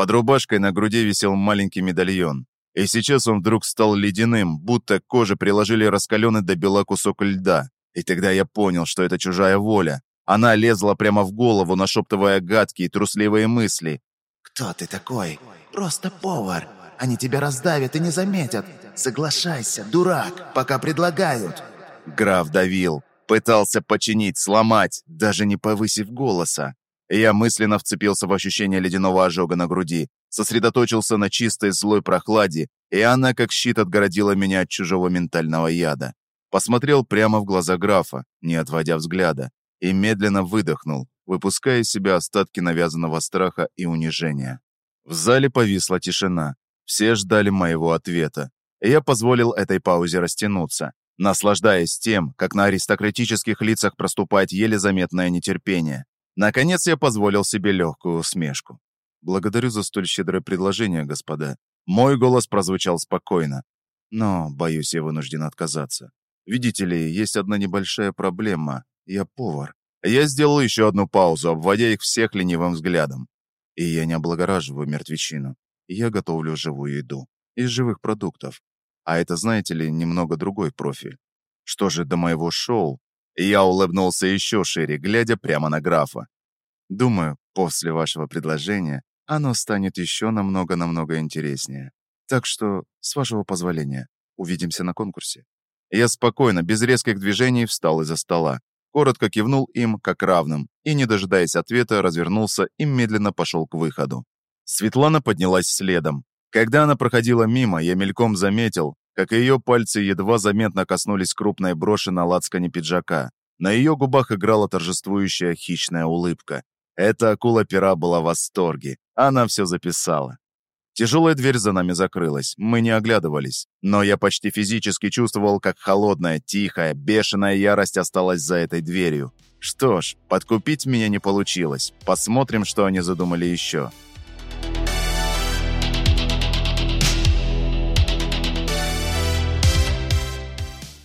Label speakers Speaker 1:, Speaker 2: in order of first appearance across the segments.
Speaker 1: Под рубашкой на груди висел маленький медальон. И сейчас он вдруг стал ледяным, будто к коже приложили раскаленный до бела кусок льда. И тогда я понял, что это чужая воля. Она лезла прямо в голову, нашептывая гадкие, трусливые мысли.
Speaker 2: «Кто ты такой? Просто повар. Они тебя раздавят и не заметят. Соглашайся, дурак, пока предлагают».
Speaker 1: Граф давил, пытался починить, сломать, даже не повысив голоса. Я мысленно вцепился в ощущение ледяного ожога на груди, сосредоточился на чистой злой прохладе, и она как щит отгородила меня от чужого ментального яда. Посмотрел прямо в глаза графа, не отводя взгляда, и медленно выдохнул, выпуская из себя остатки навязанного страха и унижения. В зале повисла тишина. Все ждали моего ответа. Я позволил этой паузе растянуться, наслаждаясь тем, как на аристократических лицах проступает еле заметное нетерпение. Наконец я позволил себе легкую усмешку. «Благодарю за столь щедрое предложение, господа». Мой голос прозвучал спокойно. Но, боюсь, я вынужден отказаться. Видите ли, есть одна небольшая проблема. Я повар. Я сделал еще одну паузу, обводя их всех ленивым взглядом. И я не облагораживаю мертвечину. Я готовлю живую еду. Из живых продуктов. А это, знаете ли, немного другой профиль. Что же до моего шоу? Я улыбнулся еще шире, глядя прямо на графа. Думаю, после вашего предложения оно станет еще намного-намного интереснее. Так что, с вашего позволения, увидимся на конкурсе. Я спокойно, без резких движений, встал из-за стола, коротко кивнул им, как равным, и, не дожидаясь ответа, развернулся и медленно пошел к выходу. Светлана поднялась следом. Когда она проходила мимо, я мельком заметил, как ее пальцы едва заметно коснулись крупной броши на лацкане пиджака. На ее губах играла торжествующая хищная улыбка. Эта акула-пера была в восторге. Она все записала. Тяжелая дверь за нами закрылась, мы не оглядывались, но я почти физически чувствовал, как холодная, тихая, бешеная ярость осталась за этой дверью. Что ж, подкупить меня не получилось. Посмотрим, что они задумали еще.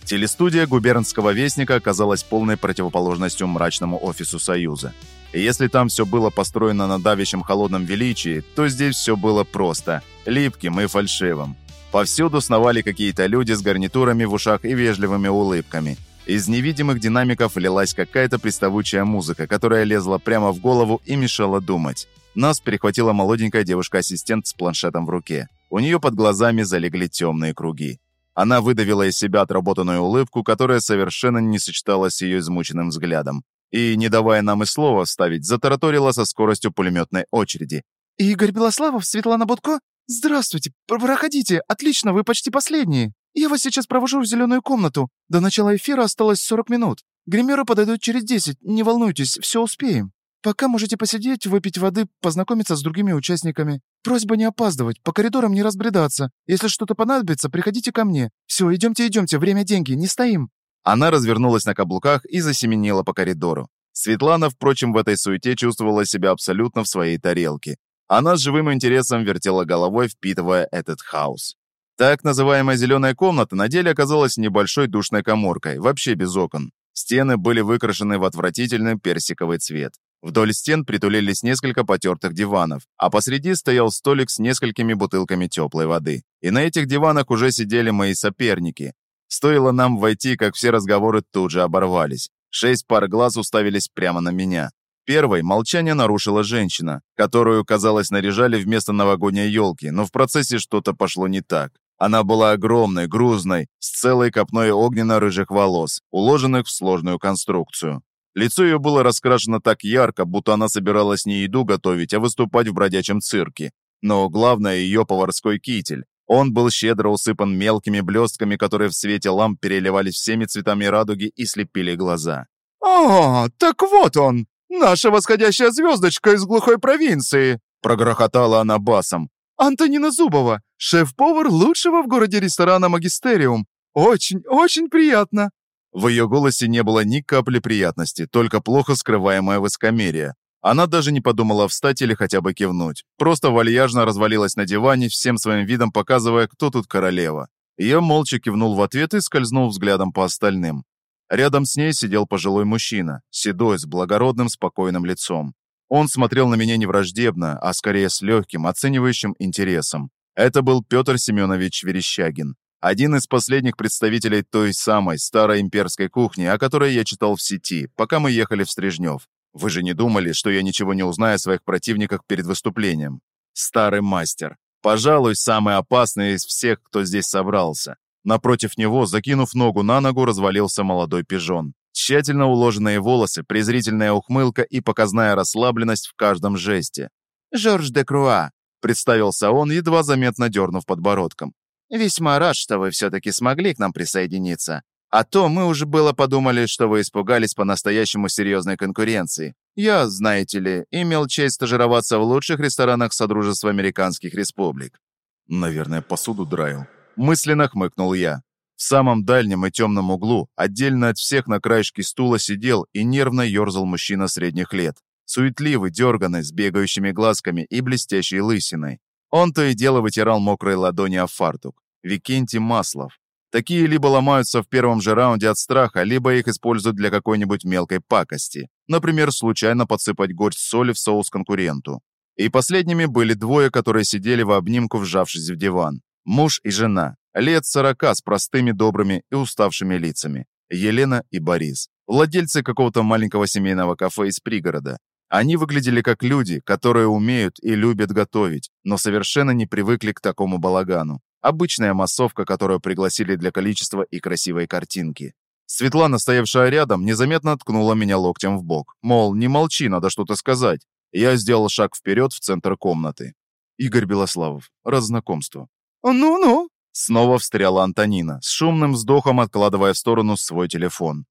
Speaker 1: Телестудия губернского вестника оказалась полной противоположностью мрачному офису Союза. И если там все было построено на давящем холодном величии, то здесь все было просто, липким и фальшивым. Повсюду сновали какие-то люди с гарнитурами в ушах и вежливыми улыбками. Из невидимых динамиков лилась какая-то приставучая музыка, которая лезла прямо в голову и мешала думать. Нас перехватила молоденькая девушка-ассистент с планшетом в руке. У нее под глазами залегли темные круги. Она выдавила из себя отработанную улыбку, которая совершенно не сочеталась с ее измученным взглядом. И, не давая нам и слова вставить, затараторила со скоростью пулеметной очереди.
Speaker 3: «Игорь Белославов, Светлана Будко? Здравствуйте, проходите, отлично, вы почти последние. Я вас сейчас провожу в зеленую комнату. До начала эфира осталось 40 минут. Гримеры подойдут через 10, не волнуйтесь, все успеем». Пока можете посидеть, выпить воды, познакомиться с другими участниками. Просьба не опаздывать, по коридорам не разбредаться. Если что-то понадобится, приходите ко мне. Все, идемте, идемте, время деньги, не стоим».
Speaker 1: Она развернулась на каблуках и засеменила по коридору. Светлана, впрочем, в этой суете чувствовала себя абсолютно в своей тарелке. Она с живым интересом вертела головой, впитывая этот хаос. Так называемая «зеленая комната» на деле оказалась небольшой душной коморкой, вообще без окон. Стены были выкрашены в отвратительный персиковый цвет. Вдоль стен притулились несколько потертых диванов, а посреди стоял столик с несколькими бутылками теплой воды. И на этих диванах уже сидели мои соперники. Стоило нам войти, как все разговоры тут же оборвались. Шесть пар глаз уставились прямо на меня. Первой молчание нарушила женщина, которую, казалось, наряжали вместо новогодней елки, но в процессе что-то пошло не так. Она была огромной, грузной, с целой копной огненно-рыжих волос, уложенных в сложную конструкцию. Лицо ее было раскрашено так ярко, будто она собиралась не еду готовить, а выступать в бродячем цирке. Но главное ее поварской китель. Он был щедро усыпан мелкими блестками, которые в свете ламп переливались всеми цветами радуги и слепили глаза.
Speaker 3: «О, так вот он! Наша восходящая звездочка из глухой провинции!»
Speaker 1: Прогрохотала она басом.
Speaker 3: «Антонина Зубова, шеф-повар лучшего в городе ресторана «Магистериум». Очень, очень приятно!»
Speaker 1: В ее голосе не было ни капли приятности, только плохо скрываемое высокомерие. Она даже не подумала встать или хотя бы кивнуть. Просто вальяжно развалилась на диване, всем своим видом показывая, кто тут королева. Я молча кивнул в ответ и скользнул взглядом по остальным. Рядом с ней сидел пожилой мужчина, седой, с благородным, спокойным лицом. Он смотрел на меня не враждебно, а скорее с легким, оценивающим интересом. Это был Петр Семенович Верещагин, один из последних представителей той самой старой имперской кухни, о которой я читал в сети, пока мы ехали в Стрижнев. Вы же не думали, что я ничего не узнаю о своих противниках перед выступлением? Старый мастер. Пожалуй, самый опасный из всех, кто здесь собрался. Напротив него, закинув ногу на ногу, развалился молодой пижон. Тщательно уложенные волосы, презрительная ухмылка и показная расслабленность в каждом жесте. «Жорж де Круа», — представился он, едва заметно дернув подбородком. «Весьма рад, что вы все-таки смогли к нам присоединиться. А то мы уже было подумали, что вы испугались по-настоящему серьезной конкуренции. Я, знаете ли, имел честь стажироваться в лучших ресторанах Содружества Американских Республик». «Наверное, посуду драил». Мысленно хмыкнул я. В самом дальнем и темном углу, отдельно от всех на краешке стула сидел и нервно ерзал мужчина средних лет. Суетливый, дерганный, с бегающими глазками и блестящей лысиной. Он то и дело вытирал мокрые ладони о фартук. Викентий Маслов. Такие либо ломаются в первом же раунде от страха, либо их используют для какой-нибудь мелкой пакости. Например, случайно подсыпать горсть соли в соус конкуренту. И последними были двое, которые сидели в обнимку, вжавшись в диван. Муж и жена. Лет сорока с простыми, добрыми и уставшими лицами. Елена и Борис. Владельцы какого-то маленького семейного кафе из пригорода. Они выглядели как люди, которые умеют и любят готовить, но совершенно не привыкли к такому балагану. Обычная массовка, которую пригласили для количества и красивой картинки. Светлана, стоявшая рядом, незаметно ткнула меня локтем в бок. Мол, не молчи, надо что-то сказать. Я сделал шаг вперед в центр комнаты. Игорь Белославов. Раззнакомство.
Speaker 3: «Ну-ну»,
Speaker 1: Снова встряла Антонина, с шумным вздохом откладывая в сторону свой телефон.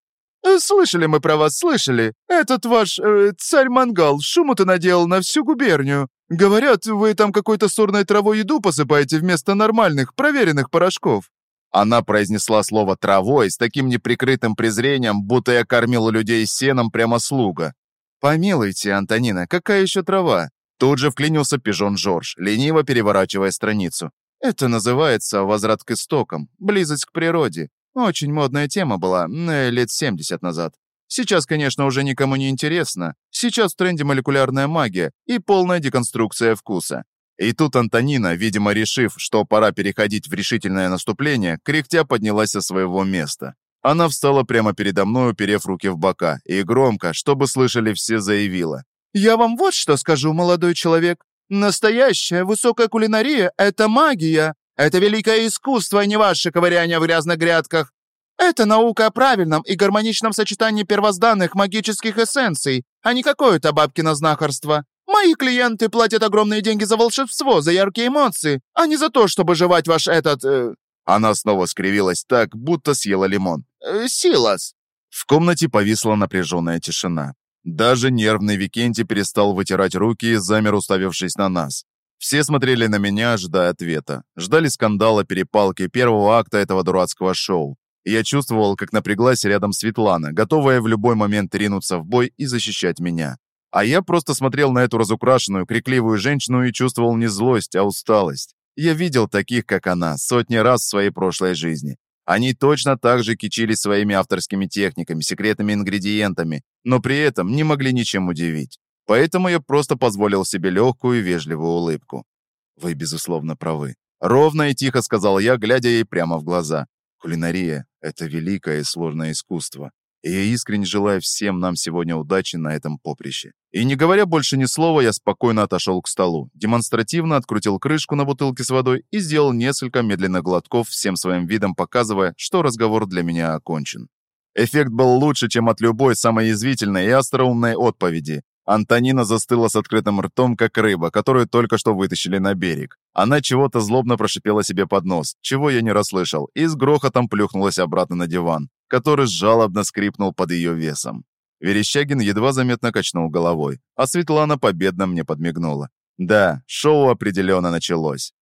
Speaker 3: «Э, «Слышали мы про вас, слышали. Этот ваш э, царь-мангал шуму-то наделал на всю губернию. Говорят, вы там какой-то сорной травой еду посыпаете вместо нормальных, проверенных порошков».
Speaker 1: Она произнесла слово «травой» с таким неприкрытым презрением, будто я кормила людей сеном прямо слуга. «Помилуйте, Антонина, какая еще трава?» Тут же вклинился пижон Жорж, лениво переворачивая страницу. Это называется возврат к истокам, близость к природе. Очень модная тема была э, лет 70 назад. Сейчас, конечно, уже никому не интересно. Сейчас в тренде молекулярная магия и полная деконструкция вкуса. И тут Антонина, видимо, решив, что пора переходить в решительное наступление, кряхтя поднялась со своего места. Она встала прямо передо мной, уперев руки в бока, и громко, чтобы слышали все, заявила.
Speaker 3: «Я вам вот что скажу, молодой человек. Настоящая высокая кулинария — это магия. Это великое искусство, а не ваше ковыряние в грязных грядках. Это наука о правильном и гармоничном сочетании первозданных магических эссенций, а не какое-то бабкино знахарство. Мои клиенты платят огромные деньги за волшебство, за яркие эмоции, а не за то, чтобы жевать ваш этот... Э...
Speaker 1: Она снова скривилась так, будто съела лимон.
Speaker 3: Э, Силас.
Speaker 1: В комнате повисла напряженная тишина. Даже нервный Викентий перестал вытирать руки и замер, уставившись на нас. Все смотрели на меня, ожидая ответа. Ждали скандала, перепалки, первого акта этого дурацкого шоу. Я чувствовал, как напряглась рядом Светлана, готовая в любой момент ринуться в бой и защищать меня. А я просто смотрел на эту разукрашенную, крикливую женщину и чувствовал не злость, а усталость. Я видел таких, как она, сотни раз в своей прошлой жизни. Они точно так же кичились своими авторскими техниками, секретными ингредиентами, но при этом не могли ничем удивить. Поэтому я просто позволил себе легкую и вежливую улыбку. «Вы, безусловно, правы». Ровно и тихо сказал я, глядя ей прямо в глаза. «Кулинария — это великое и сложное искусство. И я искренне желаю всем нам сегодня удачи на этом поприще». И не говоря больше ни слова, я спокойно отошел к столу, демонстративно открутил крышку на бутылке с водой и сделал несколько медленных глотков, всем своим видом показывая, что разговор для меня окончен. Эффект был лучше, чем от любой самой язвительной и остроумной отповеди. Антонина застыла с открытым ртом, как рыба, которую только что вытащили на берег. Она чего-то злобно прошипела себе под нос, чего я не расслышал, и с грохотом плюхнулась обратно на диван, который жалобно скрипнул под ее весом. Верещагин едва заметно качнул головой, а Светлана победно мне подмигнула. Да, шоу определенно началось.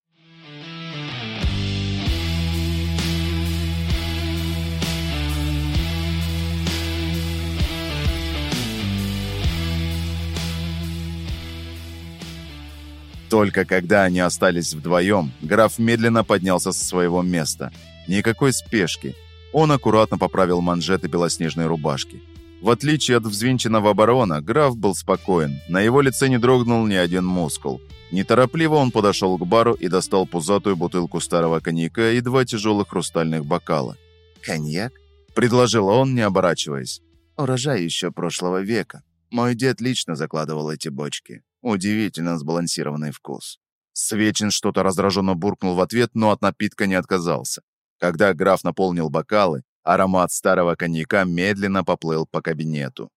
Speaker 1: Только когда они остались вдвоем, граф медленно поднялся со своего места. Никакой спешки. Он аккуратно поправил манжеты белоснежной рубашки. В отличие от взвинченного барона, граф был спокоен. На его лице не дрогнул ни один мускул. Неторопливо он подошел к бару и достал пузатую бутылку старого коньяка и два тяжелых хрустальных бокала.
Speaker 2: «Коньяк?»
Speaker 1: – предложил он, не оборачиваясь.
Speaker 2: «Урожай еще прошлого века. Мой дед лично закладывал эти бочки. Удивительно сбалансированный вкус».
Speaker 1: Свечин что-то раздраженно буркнул в ответ, но от напитка не отказался. Когда граф наполнил бокалы, аромат старого коньяка медленно поплыл по кабинету.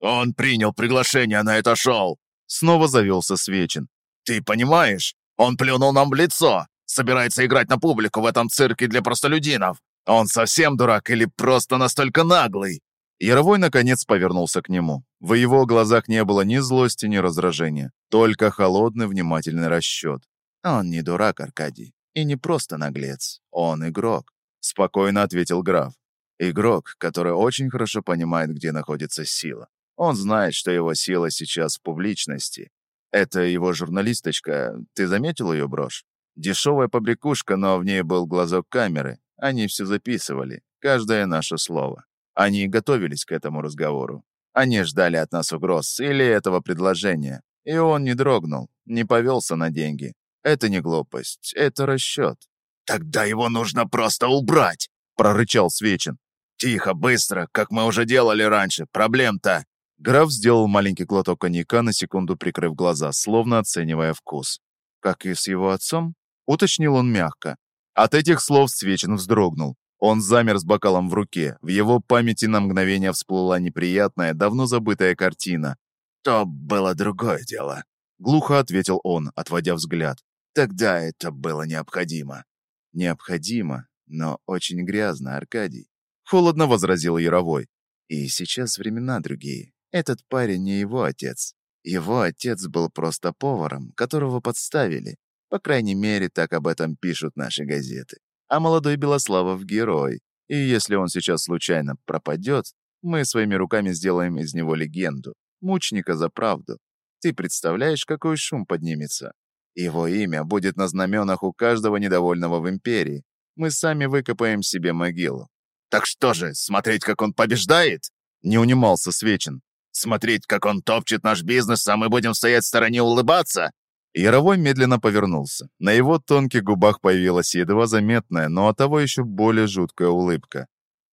Speaker 4: «Он принял приглашение на это шоу!»
Speaker 1: Снова завелся Свечин.
Speaker 4: «Ты понимаешь? Он плюнул нам в лицо! Собирается играть на публику в этом цирке для простолюдинов! Он совсем дурак или просто настолько наглый?»
Speaker 1: Яровой, наконец, повернулся к нему. В его глазах не было ни злости, ни раздражения, только холодный, внимательный расчет.
Speaker 2: «Он не дурак, Аркадий, и не просто наглец. Он игрок», —
Speaker 1: спокойно ответил граф.
Speaker 2: «Игрок, который очень хорошо понимает, где находится сила. Он знает, что его сила сейчас в публичности, это его журналисточка. Ты заметил ее брошь? Дешевая побрякушка, но в ней был глазок камеры. Они все записывали, каждое наше слово. Они готовились к этому разговору. Они ждали от нас угроз или этого предложения. И он не дрогнул, не повелся на деньги. Это не глупость, это расчет.
Speaker 4: «Тогда его нужно просто убрать!» — прорычал Свечин. «Тихо, быстро, как мы уже делали раньше. Проблем-то
Speaker 1: Граф сделал маленький глоток коньяка, на секунду прикрыв глаза, словно оценивая вкус.
Speaker 3: «Как и с его отцом?» — уточнил он мягко.
Speaker 1: От этих слов Свечин вздрогнул. Он замер с бокалом в руке. В его памяти на мгновение всплыла неприятная, давно забытая картина.
Speaker 4: «То было другое дело», —
Speaker 1: глухо ответил он, отводя взгляд.
Speaker 4: «Тогда это было необходимо».
Speaker 2: «Необходимо, но очень грязно, Аркадий», —
Speaker 1: холодно возразил Яровой.
Speaker 2: «И сейчас времена другие. Этот парень не его отец. Его отец был просто поваром, которого подставили. По крайней мере, так об этом пишут наши газеты. А молодой Белославов — герой. И если он сейчас случайно пропадет, мы своими руками сделаем из него легенду. Мучника за правду. Ты представляешь, какой шум поднимется? Его имя будет на знаменах у каждого недовольного в империи. Мы сами выкопаем себе могилу.
Speaker 4: «Так что же, смотреть, как он побеждает?»
Speaker 1: Не унимался Свечин.
Speaker 4: Смотреть, как он топчет наш бизнес, а мы будем стоять в стороне улыбаться?»
Speaker 1: Яровой медленно повернулся. На его тонких губах появилась едва заметная, но оттого еще более жуткая улыбка.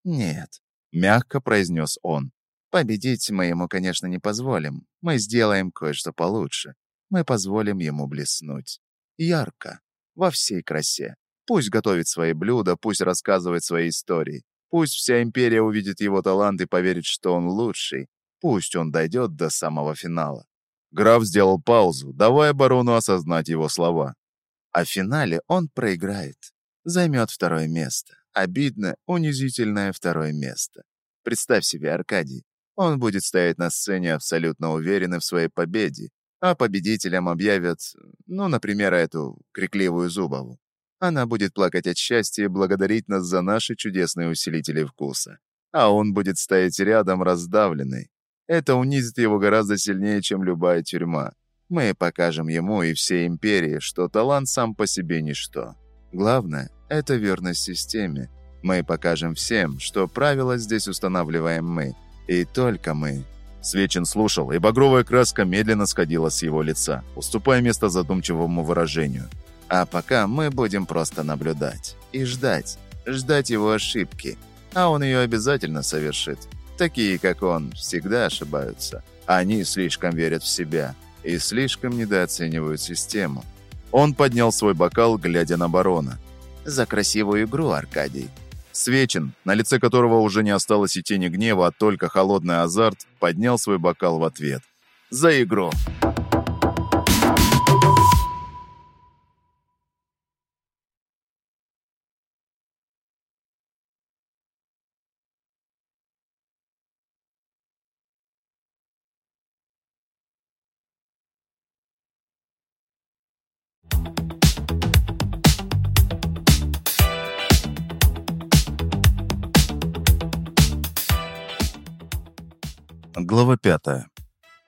Speaker 2: «Нет», — мягко произнес он. «Победить мы ему, конечно, не позволим. Мы сделаем кое-что получше. Мы позволим ему блеснуть. Ярко. Во всей красе. Пусть готовит свои блюда, пусть рассказывает свои истории. Пусть вся империя увидит его талант и поверит, что он лучший, Пусть он дойдет до самого финала.
Speaker 1: Граф сделал паузу, давая барону осознать его слова.
Speaker 2: А в финале он проиграет. Займет второе место. Обидно, унизительное второе место. Представь себе, Аркадий. Он будет стоять на сцене абсолютно уверенный в своей победе, а победителям объявят, ну, например, эту крикливую Зубову. Она будет плакать от счастья и благодарить нас за наши чудесные усилители вкуса. А он будет стоять рядом раздавленный, это унизит его гораздо сильнее, чем любая тюрьма. Мы покажем ему и всей империи, что талант сам по себе ничто. Главное – это верность системе. Мы покажем всем, что правила здесь устанавливаем мы. И только мы.
Speaker 1: Свечин слушал, и багровая краска медленно сходила с его лица, уступая место задумчивому выражению.
Speaker 2: А пока мы будем просто наблюдать. И ждать. Ждать его ошибки. А он ее обязательно совершит. Такие, как он, всегда ошибаются. Они слишком верят в себя и слишком недооценивают систему.
Speaker 1: Он поднял свой бокал, глядя на барона.
Speaker 2: «За красивую игру, Аркадий».
Speaker 1: Свечин, на лице которого уже не осталось и тени гнева, а только холодный азарт, поднял свой бокал в ответ. «За игру!» Глава пятая.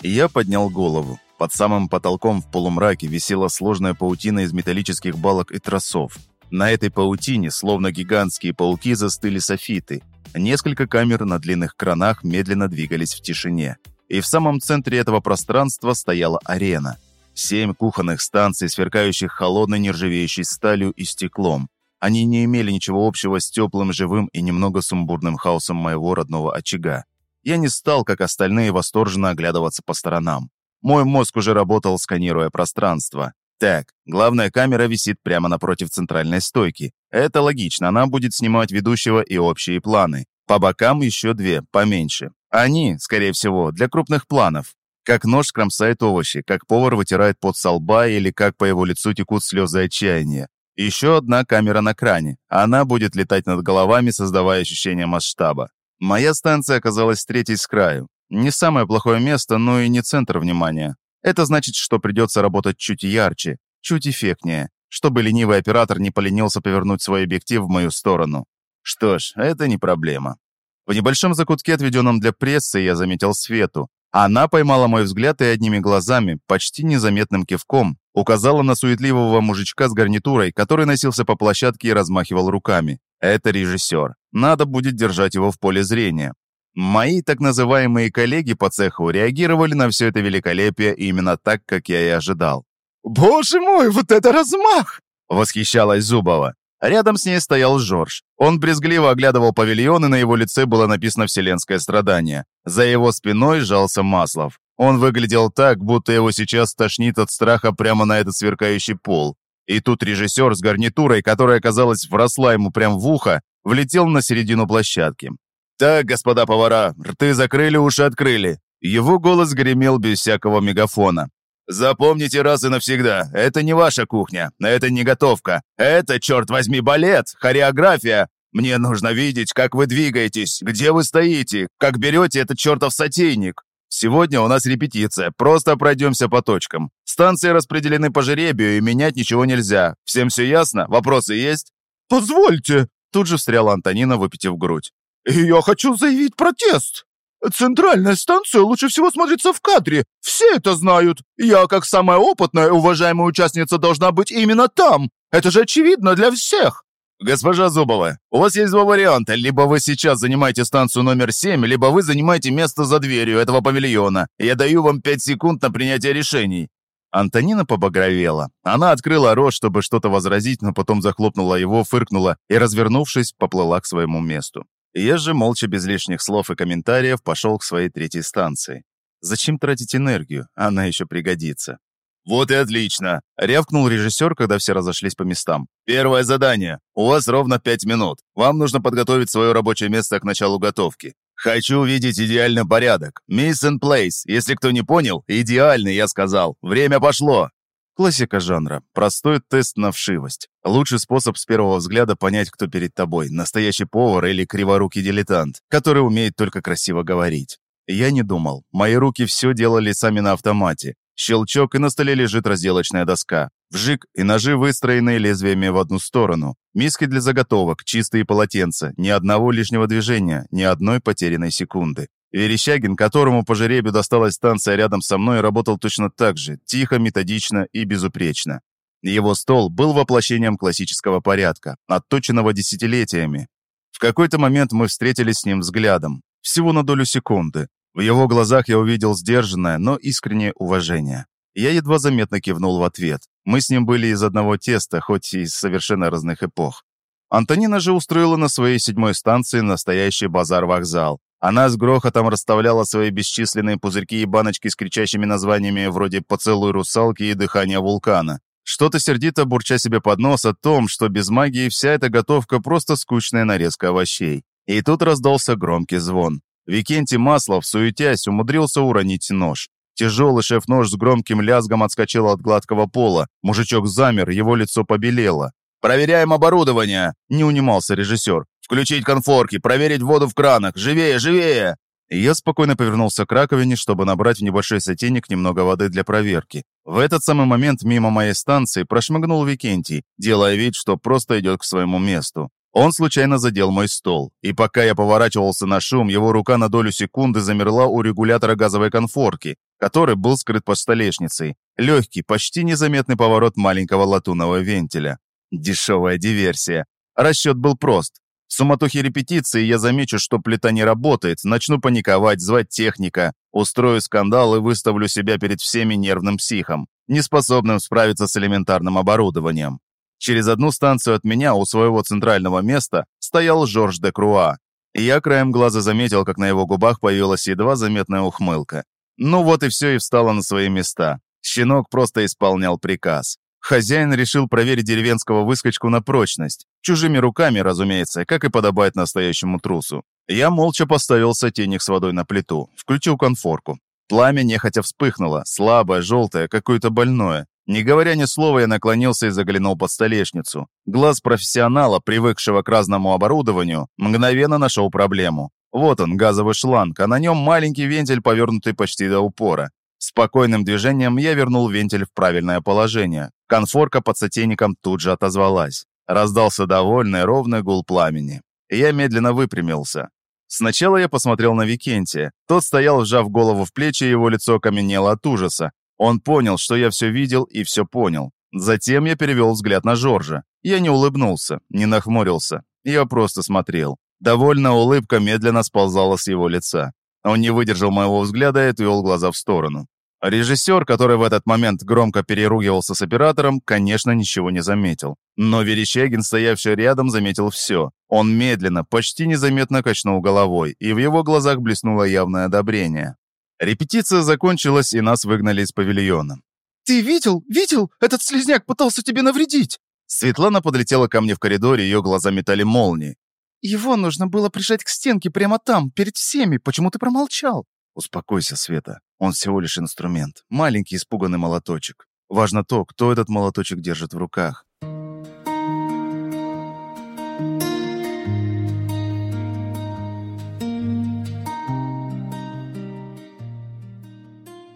Speaker 1: Я поднял голову. Под самым потолком в полумраке висела сложная паутина из металлических балок и тросов. На этой паутине, словно гигантские пауки, застыли софиты. Несколько камер на длинных кранах медленно двигались в тишине. И в самом центре этого пространства стояла арена. Семь кухонных станций, сверкающих холодной нержавеющей сталью и стеклом. Они не имели ничего общего с теплым, живым и немного сумбурным хаосом моего родного очага. Я не стал, как остальные, восторженно оглядываться по сторонам. Мой мозг уже работал, сканируя пространство. Так, главная камера висит прямо напротив центральной стойки. Это логично, она будет снимать ведущего и общие планы. По бокам еще две, поменьше. Они, скорее всего, для крупных планов. Как нож кромсает овощи, как повар вытирает пот со лба или как по его лицу текут слезы отчаяния. Еще одна камера на кране. Она будет летать над головами, создавая ощущение масштаба. Моя станция оказалась третьей с краю. Не самое плохое место, но и не центр внимания. Это значит, что придется работать чуть ярче, чуть эффектнее, чтобы ленивый оператор не поленился повернуть свой объектив в мою сторону. Что ж, это не проблема. В небольшом закутке, отведенном для прессы, я заметил Свету. Она поймала мой взгляд и одними глазами, почти незаметным кивком, указала на суетливого мужичка с гарнитурой, который носился по площадке и размахивал руками. Это режиссер. Надо будет держать его в поле зрения. Мои так называемые коллеги по цеху реагировали на все это великолепие именно так, как я и ожидал.
Speaker 3: «Боже мой, вот это размах!»
Speaker 1: — восхищалась Зубова. Рядом с ней стоял Жорж. Он брезгливо оглядывал павильон, и на его лице было написано «Вселенское страдание». За его спиной сжался Маслов. Он выглядел так, будто его сейчас тошнит от страха прямо на этот сверкающий пол. И тут режиссер с гарнитурой, которая, казалось, вросла ему прямо в ухо, влетел на середину площадки. «Так, господа повара, рты закрыли, уши открыли». Его голос гремел без всякого мегафона. «Запомните раз и навсегда, это не ваша кухня, это не готовка. Это, черт возьми, балет, хореография. Мне нужно видеть, как вы двигаетесь, где вы стоите, как берете этот чертов сотейник. Сегодня у нас репетиция, просто пройдемся по точкам. Станции распределены по жеребию, и менять ничего нельзя. Всем все ясно? Вопросы есть?»
Speaker 3: «Позвольте!»
Speaker 1: Тут же встряла Антонина, выпитив грудь.
Speaker 3: «Я хочу заявить протест!» Центральная станция лучше всего смотрится в кадре. Все это знают. Я, как самая опытная и уважаемая участница, должна быть именно там. Это же очевидно для всех.
Speaker 1: «Госпожа Зубова, у вас есть два варианта. Либо вы сейчас занимаете станцию номер 7, либо вы занимаете место за дверью этого павильона. Я даю вам пять секунд на принятие решений». Антонина побагровела. Она открыла рот, чтобы что-то возразить, но потом захлопнула его, фыркнула и, развернувшись, поплыла к своему месту. Я же, молча, без лишних слов и комментариев, пошел к своей третьей станции. Зачем тратить энергию? Она еще пригодится. «Вот и отлично!» — рявкнул режиссер, когда все разошлись по местам. «Первое задание. У вас ровно пять минут. Вам нужно подготовить свое рабочее место к началу готовки. Хочу увидеть идеальный порядок. Miss and place. Если кто не понял, идеальный, я сказал. Время пошло!» Классика жанра. Простой тест на вшивость. Лучший способ с первого взгляда понять, кто перед тобой. Настоящий повар или криворукий дилетант, который умеет только красиво говорить. Я не думал. Мои руки все делали сами на автомате. Щелчок, и на столе лежит разделочная доска. Вжик, и ножи, выстроенные лезвиями в одну сторону. Миски для заготовок, чистые полотенца, ни одного лишнего движения, ни одной потерянной секунды. Верещагин, которому по жеребию досталась станция рядом со мной, работал точно так же, тихо, методично и безупречно. Его стол был воплощением классического порядка, отточенного десятилетиями. В какой-то момент мы встретились с ним взглядом, всего на долю секунды, в его глазах я увидел сдержанное, но искреннее уважение. Я едва заметно кивнул в ответ. Мы с ним были из одного теста, хоть и из совершенно разных эпох. Антонина же устроила на своей седьмой станции настоящий базар-вокзал. Она с грохотом расставляла свои бесчисленные пузырьки и баночки с кричащими названиями вроде «Поцелуй русалки» и «Дыхание вулкана». Что-то сердито бурча себе под нос о том, что без магии вся эта готовка просто скучная нарезка овощей. И тут раздался громкий звон. Викентий Маслов, суетясь, умудрился уронить нож. Тяжелый шеф-нож с громким лязгом отскочил от гладкого пола. Мужичок замер, его лицо побелело. «Проверяем оборудование!» – не унимался режиссер. «Включить конфорки, проверить воду в кранах! Живее, живее!» И я спокойно повернулся к раковине, чтобы набрать в небольшой сотейник немного воды для проверки. В этот самый момент мимо моей станции прошмыгнул Викентий, делая вид, что просто идет к своему месту. Он случайно задел мой стол, и пока я поворачивался на шум, его рука на долю секунды замерла у регулятора газовой конфорки, который был скрыт под столешницей. Легкий, почти незаметный поворот маленького латунного вентиля. Дешевая диверсия. Расчет был прост. В суматохе репетиции я замечу, что плита не работает, начну паниковать, звать техника, устрою скандал и выставлю себя перед всеми нервным психом, неспособным справиться с элементарным оборудованием. Через одну станцию от меня у своего центрального места стоял Жорж де Круа, и я краем глаза заметил, как на его губах появилась едва заметная ухмылка. Ну вот и все и встало на свои места. Щенок просто исполнял приказ. Хозяин решил проверить деревенского выскочку на прочность. Чужими руками, разумеется, как и подобает настоящему трусу. Я молча поставил сотейник с водой на плиту, включил конфорку. Пламя нехотя вспыхнуло, слабое, желтое, какое-то больное. Не говоря ни слова, я наклонился и заглянул под столешницу. Глаз профессионала, привыкшего к разному оборудованию, мгновенно нашел проблему. Вот он, газовый шланг, а на нем маленький вентиль, повернутый почти до упора. Спокойным движением я вернул вентиль в правильное положение. Конфорка под сотейником тут же отозвалась. Раздался довольный ровный гул пламени. Я медленно выпрямился. Сначала я посмотрел на Викентия. Тот стоял, сжав голову в плечи, его лицо каменело от ужаса. Он понял, что я все видел и все понял. Затем я перевел взгляд на Жоржа. Я не улыбнулся, не нахмурился. Я просто смотрел. Довольно улыбка медленно сползала с его лица. Он не выдержал моего взгляда и отвел глаза в сторону. Режиссер, который в этот момент громко переругивался с оператором, конечно, ничего не заметил. Но Верещагин, стоявший рядом, заметил все. Он медленно, почти незаметно качнул головой, и в его глазах блеснуло явное одобрение. Репетиция закончилась, и нас выгнали из павильона.
Speaker 3: «Ты видел? Видел? Этот слезняк пытался тебе навредить!»
Speaker 1: Светлана подлетела ко мне в коридоре, ее глаза метали молнии.
Speaker 3: «Его нужно было прижать к стенке прямо там, перед всеми. Почему ты промолчал?»
Speaker 1: «Успокойся, Света. Он всего лишь инструмент. Маленький испуганный молоточек. Важно то, кто этот молоточек держит в руках.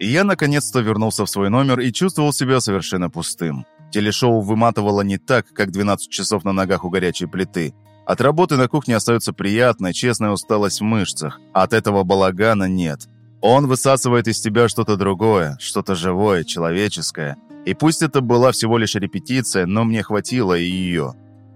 Speaker 1: Я наконец-то вернулся в свой номер и чувствовал себя совершенно пустым. Телешоу выматывало не так, как 12 часов на ногах у горячей плиты. От работы на кухне остается приятная, честная усталость в мышцах. От этого балагана нет. Он высасывает из тебя что-то другое, что-то живое, человеческое. И пусть это была всего лишь репетиция, но мне хватило и ее.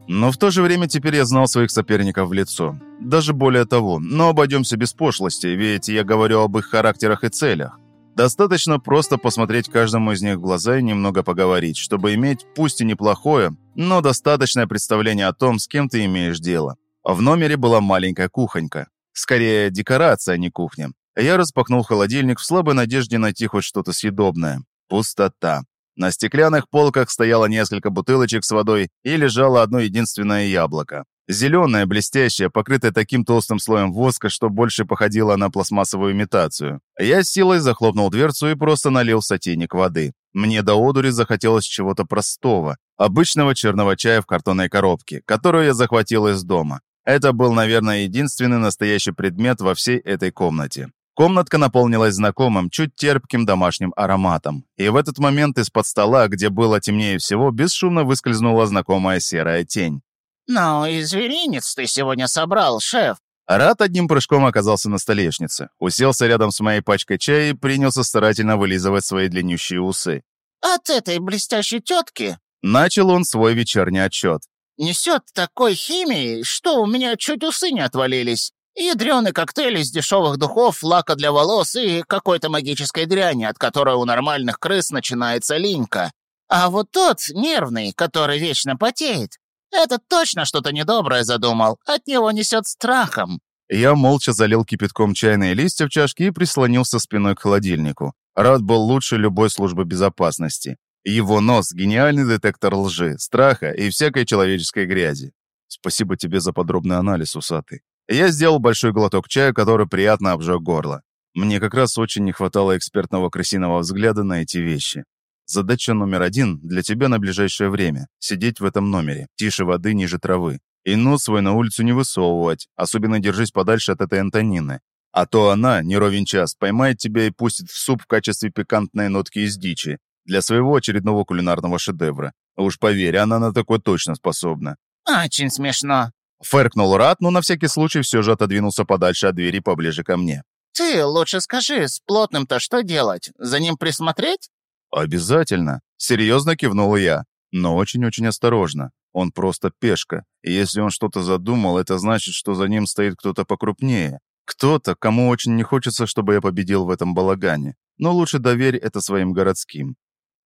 Speaker 1: Но в то же время теперь я знал своих соперников в лицо. Даже более того, но обойдемся без пошлости, ведь я говорю об их характерах и целях. Достаточно просто посмотреть каждому из них в глаза и немного поговорить, чтобы иметь, пусть и неплохое, но достаточное представление о том, с кем ты имеешь дело. В номере была маленькая кухонька. Скорее, декорация, а не кухня. Я распахнул холодильник в слабой надежде найти хоть что-то съедобное. Пустота. На стеклянных полках стояло несколько бутылочек с водой и лежало одно единственное яблоко. Зеленое, блестящее, покрытое таким толстым слоем воска, что больше походило на пластмассовую имитацию. Я с силой захлопнул дверцу и просто налил сотейник воды. Мне до одури захотелось чего-то простого, обычного черного чая в картонной коробке, которую я захватил из дома. Это был, наверное, единственный настоящий предмет во всей этой комнате. Комнатка наполнилась знакомым, чуть терпким домашним ароматом. И в этот момент из-под стола, где было темнее всего, бесшумно выскользнула знакомая серая тень.
Speaker 5: «Ну и зверинец ты сегодня собрал, шеф!»
Speaker 1: Рад одним прыжком оказался на столешнице, уселся рядом с моей пачкой чая и принялся старательно вылизывать свои длиннющие усы.
Speaker 5: «От этой блестящей тетки?»
Speaker 1: Начал он свой вечерний отчет.
Speaker 5: «Несет такой химией, что у меня чуть усы не отвалились. Ядреный коктейль из дешевых духов, лака для волос и какой-то магической дряни, от которой у нормальных крыс начинается линька. А вот тот, нервный, который вечно потеет, этот точно что-то недоброе задумал, от него несет страхом».
Speaker 1: Я молча залил кипятком чайные листья в чашки и прислонился спиной к холодильнику. Рад был лучше любой службы безопасности. Его нос — гениальный детектор лжи, страха и всякой человеческой грязи. Спасибо тебе за подробный анализ, усатый. Я сделал большой глоток чая, который приятно обжег горло. Мне как раз очень не хватало экспертного крысиного взгляда на эти вещи. Задача номер один для тебя на ближайшее время – сидеть в этом номере, тише воды, ниже травы. И нос свой на улицу не высовывать, особенно держись подальше от этой Антонины. А то она, не ровен час, поймает тебя и пустит в суп в качестве пикантной нотки из дичи для своего очередного кулинарного шедевра. Уж поверь, она на такое точно способна.
Speaker 5: «Очень смешно»,
Speaker 1: Фыркнул Рат, но на всякий случай все же отодвинулся подальше от двери поближе ко мне.
Speaker 5: «Ты лучше скажи, с плотным-то что делать? За ним присмотреть?»
Speaker 1: «Обязательно», — серьезно кивнул я. но очень-очень осторожно. Он просто пешка, и если он что-то задумал, это значит, что за ним стоит кто-то покрупнее. Кто-то, кому очень не хочется, чтобы я победил в этом балагане. Но лучше доверь это своим городским.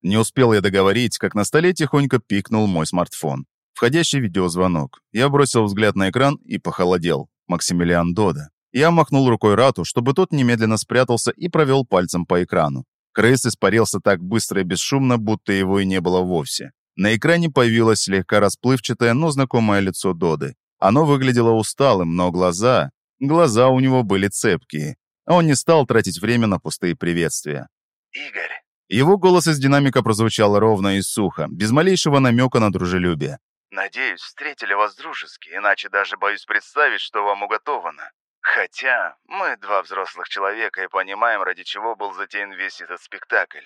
Speaker 1: Не успел я договорить, как на столе тихонько пикнул мой смартфон. Входящий видеозвонок. Я бросил взгляд на экран и похолодел. Максимилиан Дода. Я махнул рукой Рату, чтобы тот немедленно спрятался и провел пальцем по экрану. Крыс испарился так быстро и бесшумно, будто его и не было вовсе. На экране появилось слегка расплывчатое, но знакомое лицо Доды. Оно выглядело усталым, но глаза... Глаза у него были цепкие. Он не стал тратить время на пустые приветствия.
Speaker 2: «Игорь!»
Speaker 1: Его голос из динамика прозвучал ровно и сухо, без малейшего намека на дружелюбие.
Speaker 2: «Надеюсь, встретили вас дружески, иначе даже боюсь представить, что вам уготовано. Хотя мы два взрослых человека и понимаем, ради чего был затеян весь этот спектакль.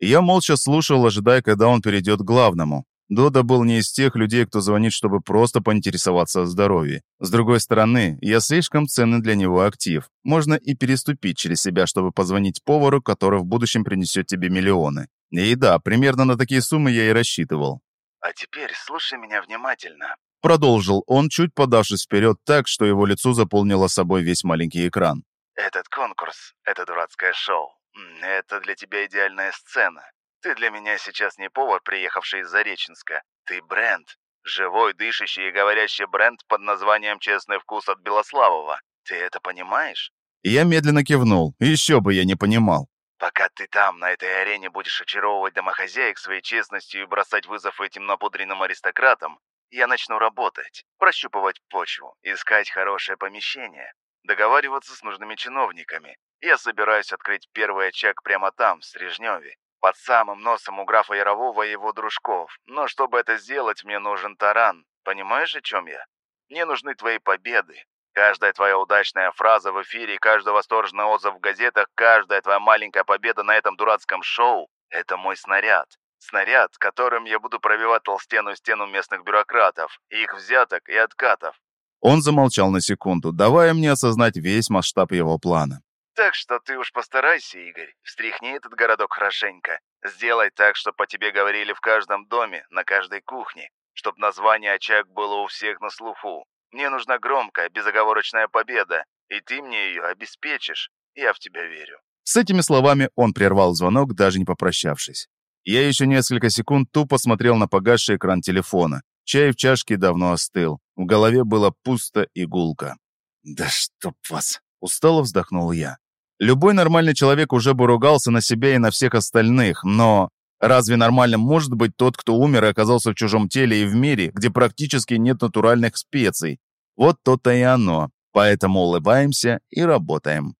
Speaker 1: Я молча слушал, ожидая, когда он перейдет к главному. Дода был не из тех людей, кто звонит, чтобы просто поинтересоваться о здоровье. С другой стороны, я слишком ценный для него актив. Можно и переступить через себя, чтобы позвонить повару, который в будущем принесет тебе миллионы. И да, примерно на такие суммы я и рассчитывал.
Speaker 2: А теперь слушай меня внимательно.
Speaker 1: Продолжил он, чуть подавшись вперед так, что его лицо заполнило собой весь маленький экран.
Speaker 2: Этот конкурс, это дурацкое шоу. Это для тебя идеальная сцена. Ты для меня сейчас не повар, приехавший из Зареченска. Ты бренд. Живой, дышащий и говорящий бренд под названием «Честный вкус» от Белославова. Ты это понимаешь?
Speaker 1: Я медленно кивнул. Еще бы я не понимал.
Speaker 2: Пока ты там, на этой арене, будешь очаровывать домохозяек своей честностью и бросать вызов этим напудренным аристократам, я начну работать, прощупывать почву, искать хорошее помещение, договариваться с нужными чиновниками. Я собираюсь открыть первый очаг прямо там, в Стрижневе, под самым носом у графа Ярового и его дружков. Но чтобы это сделать, мне нужен таран. Понимаешь, о чем я? Мне нужны твои победы. Каждая твоя удачная фраза в эфире, каждый восторженный отзыв в газетах, каждая твоя маленькая победа на этом дурацком шоу — это мой снаряд. Снаряд, которым я буду пробивать толстенную стену местных бюрократов, их взяток и откатов.
Speaker 1: Он замолчал на секунду, давая мне осознать весь масштаб его плана.
Speaker 2: Так что ты уж постарайся, Игорь. Встряхни этот городок хорошенько. Сделай так, чтобы по тебе говорили в каждом доме, на каждой кухне. Чтоб название «Очаг» было у всех на слуху. Мне нужна громкая, безоговорочная победа, и ты мне ее обеспечишь. Я в тебя верю».
Speaker 1: С этими словами он прервал звонок, даже не попрощавшись. Я еще несколько секунд тупо смотрел на погасший экран телефона. Чай в чашке давно остыл. В голове было пусто и гулко. «Да чтоб вас!» — устало вздохнул я. Любой нормальный человек уже бы ругался на себя и на всех остальных, но разве нормальным может быть тот, кто умер и оказался в чужом теле и в мире, где практически нет натуральных специй? Вот то-то и оно. Поэтому улыбаемся и работаем.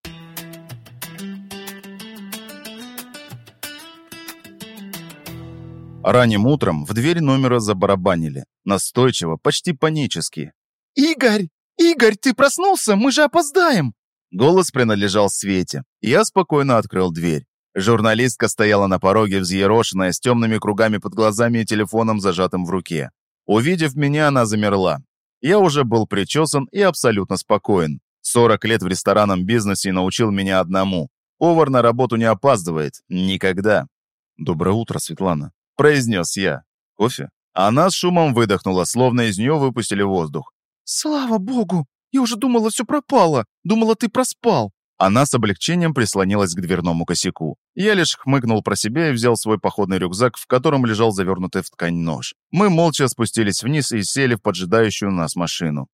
Speaker 1: Ранним утром в дверь номера забарабанили. Настойчиво, почти панически.
Speaker 3: «Игорь! Игорь, ты проснулся? Мы же опоздаем!»
Speaker 1: Голос принадлежал Свете. Я спокойно открыл дверь. Журналистка стояла на пороге, взъерошенная, с темными кругами под глазами и телефоном, зажатым в руке. Увидев меня, она замерла. Я уже был причесан и абсолютно спокоен. 40 лет в ресторанном бизнесе научил меня одному. Повар на работу не опаздывает. Никогда. «Доброе утро, Светлана», — произнес я. «Кофе?» Она с шумом выдохнула, словно из нее выпустили воздух.
Speaker 3: «Слава богу! Я уже думала, все пропало. Думала, ты проспал».
Speaker 1: Она с облегчением прислонилась к дверному косяку. Я лишь хмыкнул про себя и взял свой походный рюкзак, в котором лежал завернутый в ткань нож. Мы молча спустились вниз и сели в поджидающую нас машину.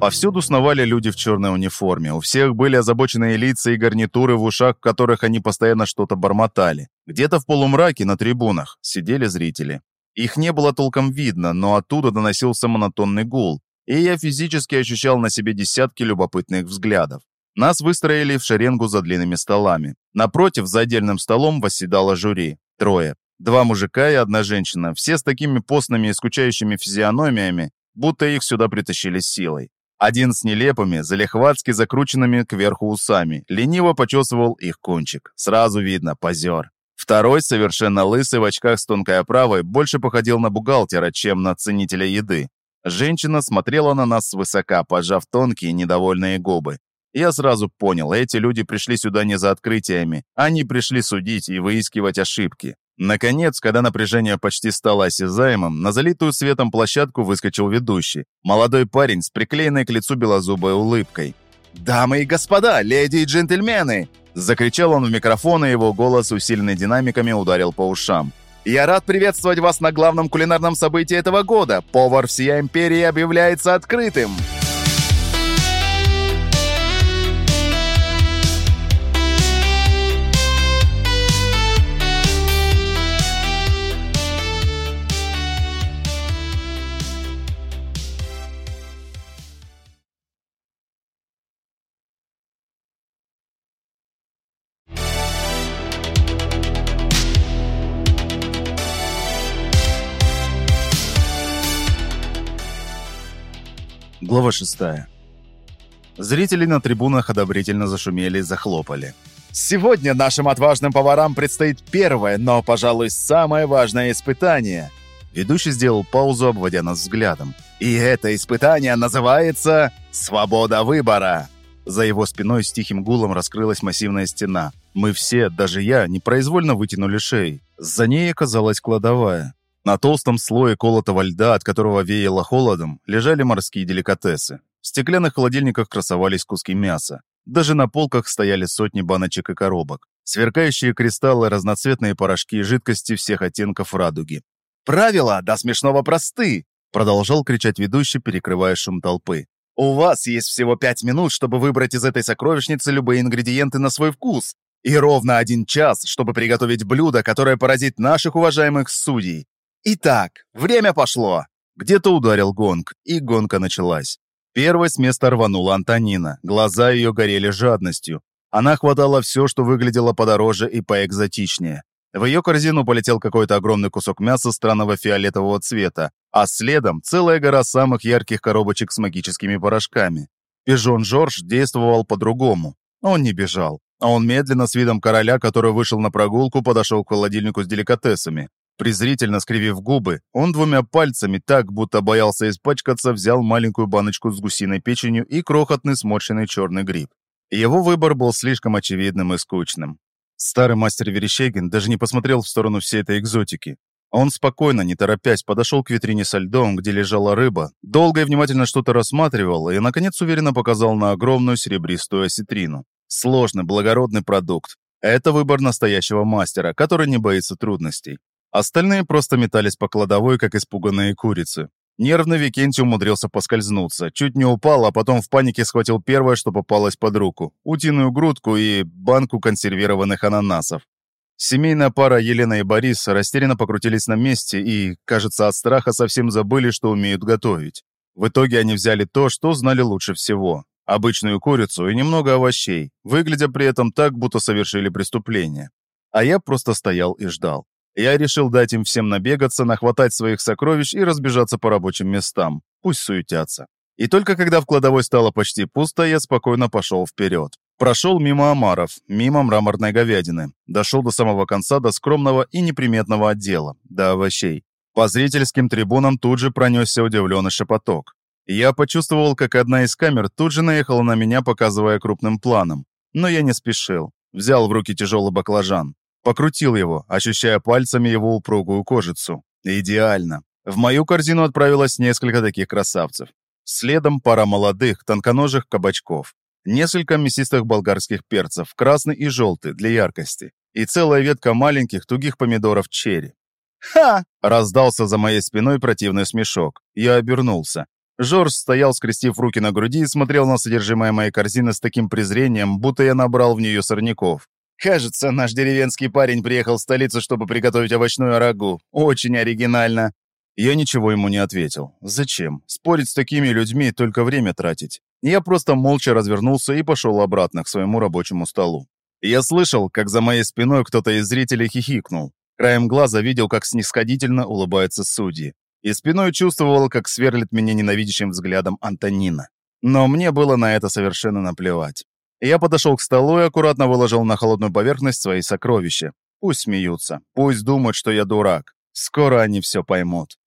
Speaker 1: Повсюду сновали люди в черной униформе. У всех были озабоченные лица и гарнитуры в ушах, в которых они постоянно что-то бормотали. Где-то в полумраке на трибунах сидели зрители. Их не было толком видно, но оттуда доносился монотонный гул, и я физически ощущал на себе десятки любопытных взглядов. Нас выстроили в шеренгу за длинными столами. Напротив, за отдельным столом, восседало жюри. Трое. Два мужика и одна женщина, все с такими постными и скучающими физиономиями, будто их сюда притащили силой. Один с нелепыми, залихватски закрученными кверху усами, лениво почесывал их кончик. Сразу видно, позер. Второй, совершенно лысый, в очках с тонкой оправой, больше походил на бухгалтера, чем на ценителя еды. Женщина смотрела на нас свысока, пожав тонкие недовольные губы. Я сразу понял, эти люди пришли сюда не за открытиями, они пришли судить и выискивать ошибки. Наконец, когда напряжение почти стало осязаемым, на залитую светом площадку выскочил ведущий. Молодой парень с приклеенной к лицу белозубой улыбкой. «Дамы и господа, леди и джентльмены!» Закричал он в микрофон, и его голос, усиленный динамиками, ударил по ушам. «Я рад приветствовать вас на главном кулинарном событии этого года. Повар всей империи объявляется открытым!» Глава 6. Зрители на трибунах одобрительно зашумели и захлопали. «Сегодня нашим отважным поварам предстоит первое, но, пожалуй, самое важное испытание». Ведущий сделал паузу, обводя нас взглядом. «И это испытание называется «Свобода выбора». За его спиной с тихим гулом раскрылась массивная стена. Мы все, даже я, непроизвольно вытянули шеи. За ней оказалась кладовая. На толстом слое колотого льда, от которого веяло холодом, лежали морские деликатесы. В стеклянных холодильниках красовались куски мяса. Даже на полках стояли сотни баночек и коробок. Сверкающие кристаллы, разноцветные порошки и жидкости всех оттенков радуги. «Правила до смешного просты!» Продолжал кричать ведущий, перекрывая шум толпы. «У вас есть всего пять минут, чтобы выбрать из этой сокровищницы любые ингредиенты на свой вкус. И ровно один час, чтобы приготовить блюдо, которое поразит наших уважаемых судей. Итак, время пошло. Где-то ударил гонг, и гонка началась. Первой с места рванула Антонина. Глаза ее горели жадностью. Она хватала все, что выглядело подороже и поэкзотичнее. В ее корзину полетел какой-то огромный кусок мяса странного фиолетового цвета, а следом целая гора самых ярких коробочек с магическими порошками. Пижон Жорж действовал по-другому. Он не бежал, а он медленно с видом короля, который вышел на прогулку, подошел к холодильнику с деликатесами. Презрительно скривив губы, он двумя пальцами, так будто боялся испачкаться, взял маленькую баночку с гусиной печенью и крохотный сморщенный черный гриб. Его выбор был слишком очевидным и скучным. Старый мастер Верещагин даже не посмотрел в сторону всей этой экзотики. Он спокойно, не торопясь, подошел к витрине со льдом, где лежала рыба, долго и внимательно что-то рассматривал и, наконец, уверенно показал на огромную серебристую осетрину. Сложный, благородный продукт. Это выбор настоящего мастера, который не боится трудностей. Остальные просто метались по кладовой, как испуганные курицы. Нервный Викентий умудрился поскользнуться, чуть не упал, а потом в панике схватил первое, что попалось под руку – утиную грудку и банку консервированных ананасов. Семейная пара Елена и Борис растерянно покрутились на месте и, кажется, от страха совсем забыли, что умеют готовить. В итоге они взяли то, что знали лучше всего – обычную курицу и немного овощей, выглядя при этом так, будто совершили преступление. А я просто стоял и ждал. Я решил дать им всем набегаться, нахватать своих сокровищ и разбежаться по рабочим местам. Пусть суетятся. И только когда в кладовой стало почти пусто, я спокойно пошел вперед. Прошел мимо омаров, мимо мраморной говядины. Дошел до самого конца, до скромного и неприметного отдела, до овощей. По зрительским трибунам тут же пронесся удивленный шепоток. Я почувствовал, как одна из камер тут же наехала на меня, показывая крупным планом. Но я не спешил. Взял в руки тяжелый баклажан. Покрутил его, ощущая пальцами его упругую кожицу. Идеально. В мою корзину отправилось несколько таких красавцев. Следом пара молодых, тонконожих кабачков. Несколько мясистых болгарских перцев, красный и желтый, для яркости. И целая ветка маленьких, тугих помидоров черри. «Ха!» – раздался за моей спиной противный смешок. Я обернулся. Жорж стоял, скрестив руки на груди и смотрел на содержимое моей корзины с таким презрением, будто я набрал в нее сорняков. Кажется, наш деревенский парень приехал в столицу, чтобы приготовить овощную рагу. Очень оригинально. Я ничего ему не ответил. Зачем? Спорить с такими людьми, только время тратить. Я просто молча развернулся и пошел обратно к своему рабочему столу. Я слышал, как за моей спиной кто-то из зрителей хихикнул. Краем глаза видел, как снисходительно улыбается судьи. И спиной чувствовал, как сверлит меня ненавидящим взглядом Антонина. Но мне было на это совершенно наплевать. Я подошел к столу и аккуратно выложил на холодную поверхность свои сокровища. Пусть смеются, пусть думают, что я дурак. Скоро они все поймут.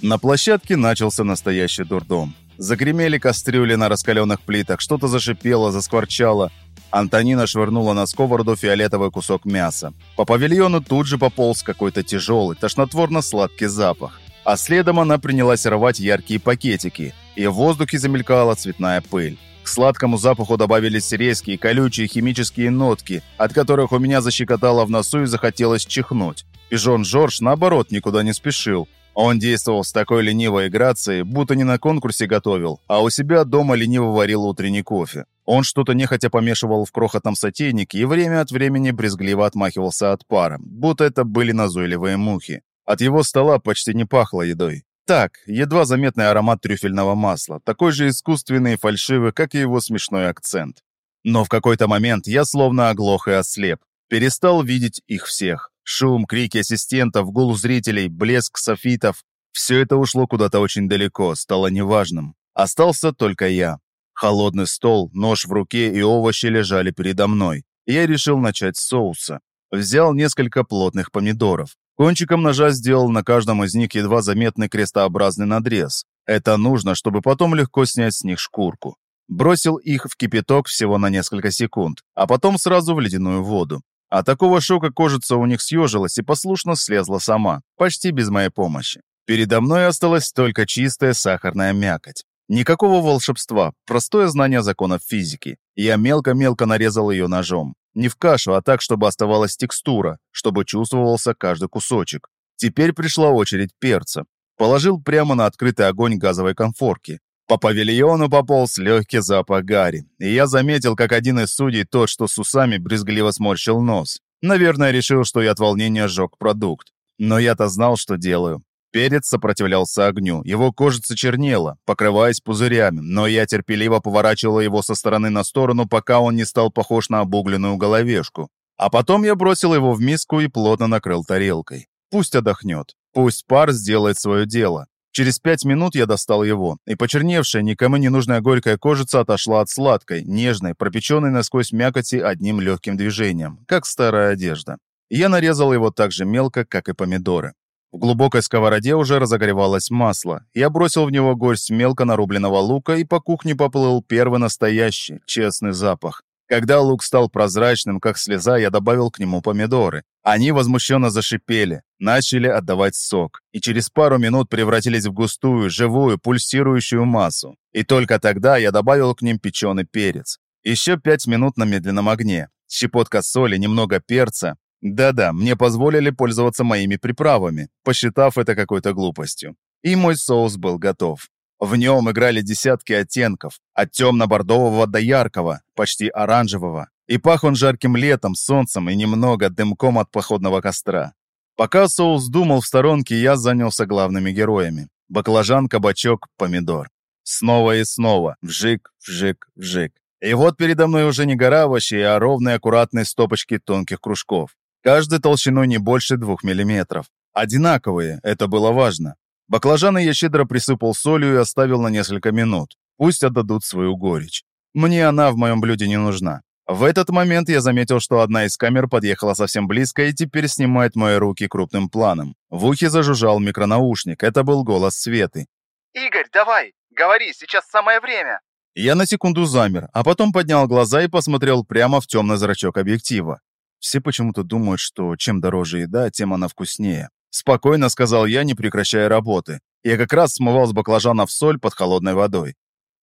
Speaker 1: На площадке начался настоящий дурдом. Загремели кастрюли на раскаленных плитах, что-то зашипело, заскворчало – Антонина швырнула на сковороду фиолетовый кусок мяса. По павильону тут же пополз какой-то тяжелый, тошнотворно-сладкий запах. А следом она принялась рвать яркие пакетики, и в воздухе замелькала цветная пыль. К сладкому запаху добавились резкие, колючие химические нотки, от которых у меня защекотало в носу и захотелось чихнуть. Пижон Жорж, наоборот, никуда не спешил. Он действовал с такой ленивой грацией, будто не на конкурсе готовил, а у себя дома лениво варил утренний кофе. Он что-то нехотя помешивал в крохотном сотейнике и время от времени брезгливо отмахивался от пара, будто это были назойливые мухи. От его стола почти не пахло едой. Так, едва заметный аромат трюфельного масла, такой же искусственный и фальшивый, как и его смешной акцент. Но в какой-то момент я словно оглох и ослеп. Перестал видеть их всех. Шум, крики ассистентов, гул зрителей, блеск софитов. Все это ушло куда-то очень далеко, стало неважным. Остался только я. Холодный стол, нож в руке и овощи лежали передо мной. Я решил начать с соуса. Взял несколько плотных помидоров. Кончиком ножа сделал на каждом из них едва заметный крестообразный надрез. Это нужно, чтобы потом легко снять с них шкурку. Бросил их в кипяток всего на несколько секунд, а потом сразу в ледяную воду. От такого шока кожица у них съежилась и послушно слезла сама, почти без моей помощи. Передо мной осталась только чистая сахарная мякоть. Никакого волшебства, простое знание законов физики. Я мелко-мелко нарезал ее ножом. Не в кашу, а так, чтобы оставалась текстура, чтобы чувствовался каждый кусочек. Теперь пришла очередь перца. Положил прямо на открытый огонь газовой конфорки. По павильону пополз легкий запах гари, и я заметил, как один из судей, тот, что с усами, брезгливо сморщил нос. Наверное, решил, что я от волнения сжег продукт. Но я-то знал, что делаю. Перец сопротивлялся огню, его кожица чернела, покрываясь пузырями, но я терпеливо поворачивал его со стороны на сторону, пока он не стал похож на обугленную головешку. А потом я бросил его в миску и плотно накрыл тарелкой. Пусть отдохнет, пусть пар сделает свое дело. Через пять минут я достал его, и почерневшая, никому не нужная горькая кожица отошла от сладкой, нежной, пропеченной насквозь мякоти одним легким движением, как старая одежда. Я нарезал его так же мелко, как и помидоры. В глубокой сковороде уже разогревалось масло. Я бросил в него горсть мелко нарубленного лука, и по кухне поплыл первый настоящий, честный запах. Когда лук стал прозрачным, как слеза, я добавил к нему помидоры. Они возмущенно зашипели, начали отдавать сок, и через пару минут превратились в густую, живую, пульсирующую массу. И только тогда я добавил к ним печеный перец. Еще пять минут на медленном огне. Щепотка соли, немного перца, да-да, мне позволили пользоваться моими приправами, посчитав это какой-то глупостью. И мой соус был готов. В нем играли десятки оттенков, от темно-бордового до яркого, почти оранжевого. И пах он жарким летом, солнцем и немного дымком от походного костра. Пока соус думал в сторонке, я занялся главными героями. Баклажан, кабачок, помидор. Снова и снова. Вжик, вжик, вжик. И вот передо мной уже не гора овощей, а ровные аккуратные стопочки тонких кружков. Каждый толщиной не больше двух миллиметров. Одинаковые, это было важно. Баклажаны я щедро присыпал солью и оставил на несколько минут. Пусть отдадут свою горечь. Мне она в моем блюде не нужна. В этот момент я заметил, что одна из камер подъехала совсем близко и теперь снимает мои руки крупным планом. В ухе зажужжал микронаушник. Это был голос Светы.
Speaker 3: «Игорь, давай! Говори, сейчас самое время!»
Speaker 1: Я на секунду замер, а потом поднял глаза и посмотрел прямо в темный зрачок объектива. Все почему-то думают, что чем дороже еда, тем она вкуснее. Спокойно сказал я, не прекращая работы. Я как раз смывал с баклажанов соль под холодной водой.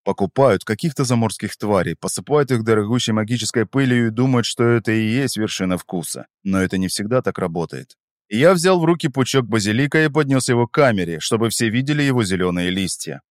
Speaker 1: Покупают каких-то заморских тварей, посыпают их дорогущей магической пылью и думают, что это и есть вершина вкуса. Но это не всегда так работает. Я взял в руки пучок базилика и поднес его к камере, чтобы все видели его зеленые листья.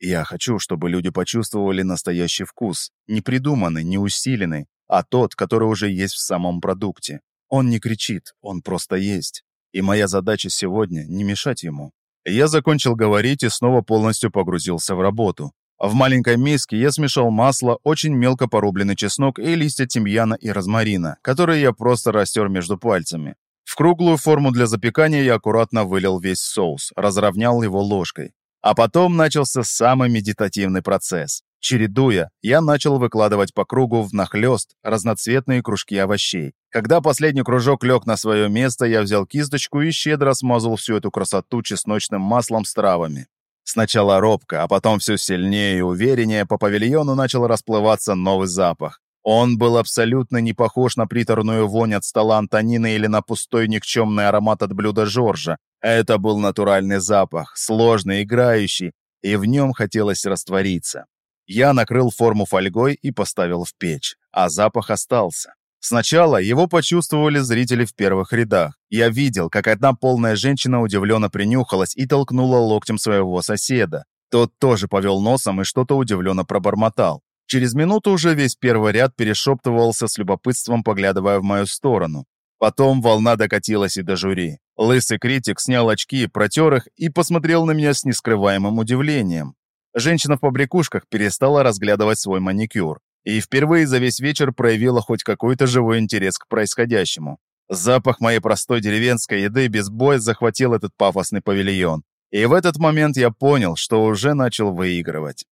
Speaker 1: Я хочу, чтобы люди почувствовали настоящий вкус, не придуманный, не усиленный, а тот, который уже есть в самом продукте. Он не кричит, он просто есть. И моя задача сегодня — не мешать ему. Я закончил говорить и снова полностью погрузился в работу. В маленькой миске я смешал масло, очень мелко порубленный чеснок и листья тимьяна и розмарина, которые я просто растер между пальцами. В круглую форму для запекания я аккуратно вылил весь соус, разровнял его ложкой. А потом начался самый медитативный процесс. Чередуя, я начал выкладывать по кругу в нахлёст разноцветные кружки овощей. Когда последний кружок лег на свое место, я взял кисточку и щедро смазал всю эту красоту чесночным маслом с травами. Сначала робко, а потом все сильнее и увереннее по павильону начал расплываться новый запах. Он был абсолютно не похож на приторную вонь от стола Антонины или на пустой никчемный аромат от блюда Жоржа. Это был натуральный запах, сложный, играющий, и в нем хотелось раствориться. Я накрыл форму фольгой и поставил в печь, а запах остался. Сначала его почувствовали зрители в первых рядах. Я видел, как одна полная женщина удивленно принюхалась и толкнула локтем своего соседа. Тот тоже повел носом и что-то удивленно пробормотал. Через минуту уже весь первый ряд перешептывался с любопытством, поглядывая в мою сторону. Потом волна докатилась и до жюри. Лысый критик снял очки, протер их и посмотрел на меня с нескрываемым удивлением. Женщина в побрякушках перестала разглядывать свой маникюр и впервые за весь вечер проявила хоть какой-то живой интерес к происходящему. Запах моей простой деревенской еды без боя захватил этот пафосный павильон. И в этот момент я понял, что уже начал выигрывать.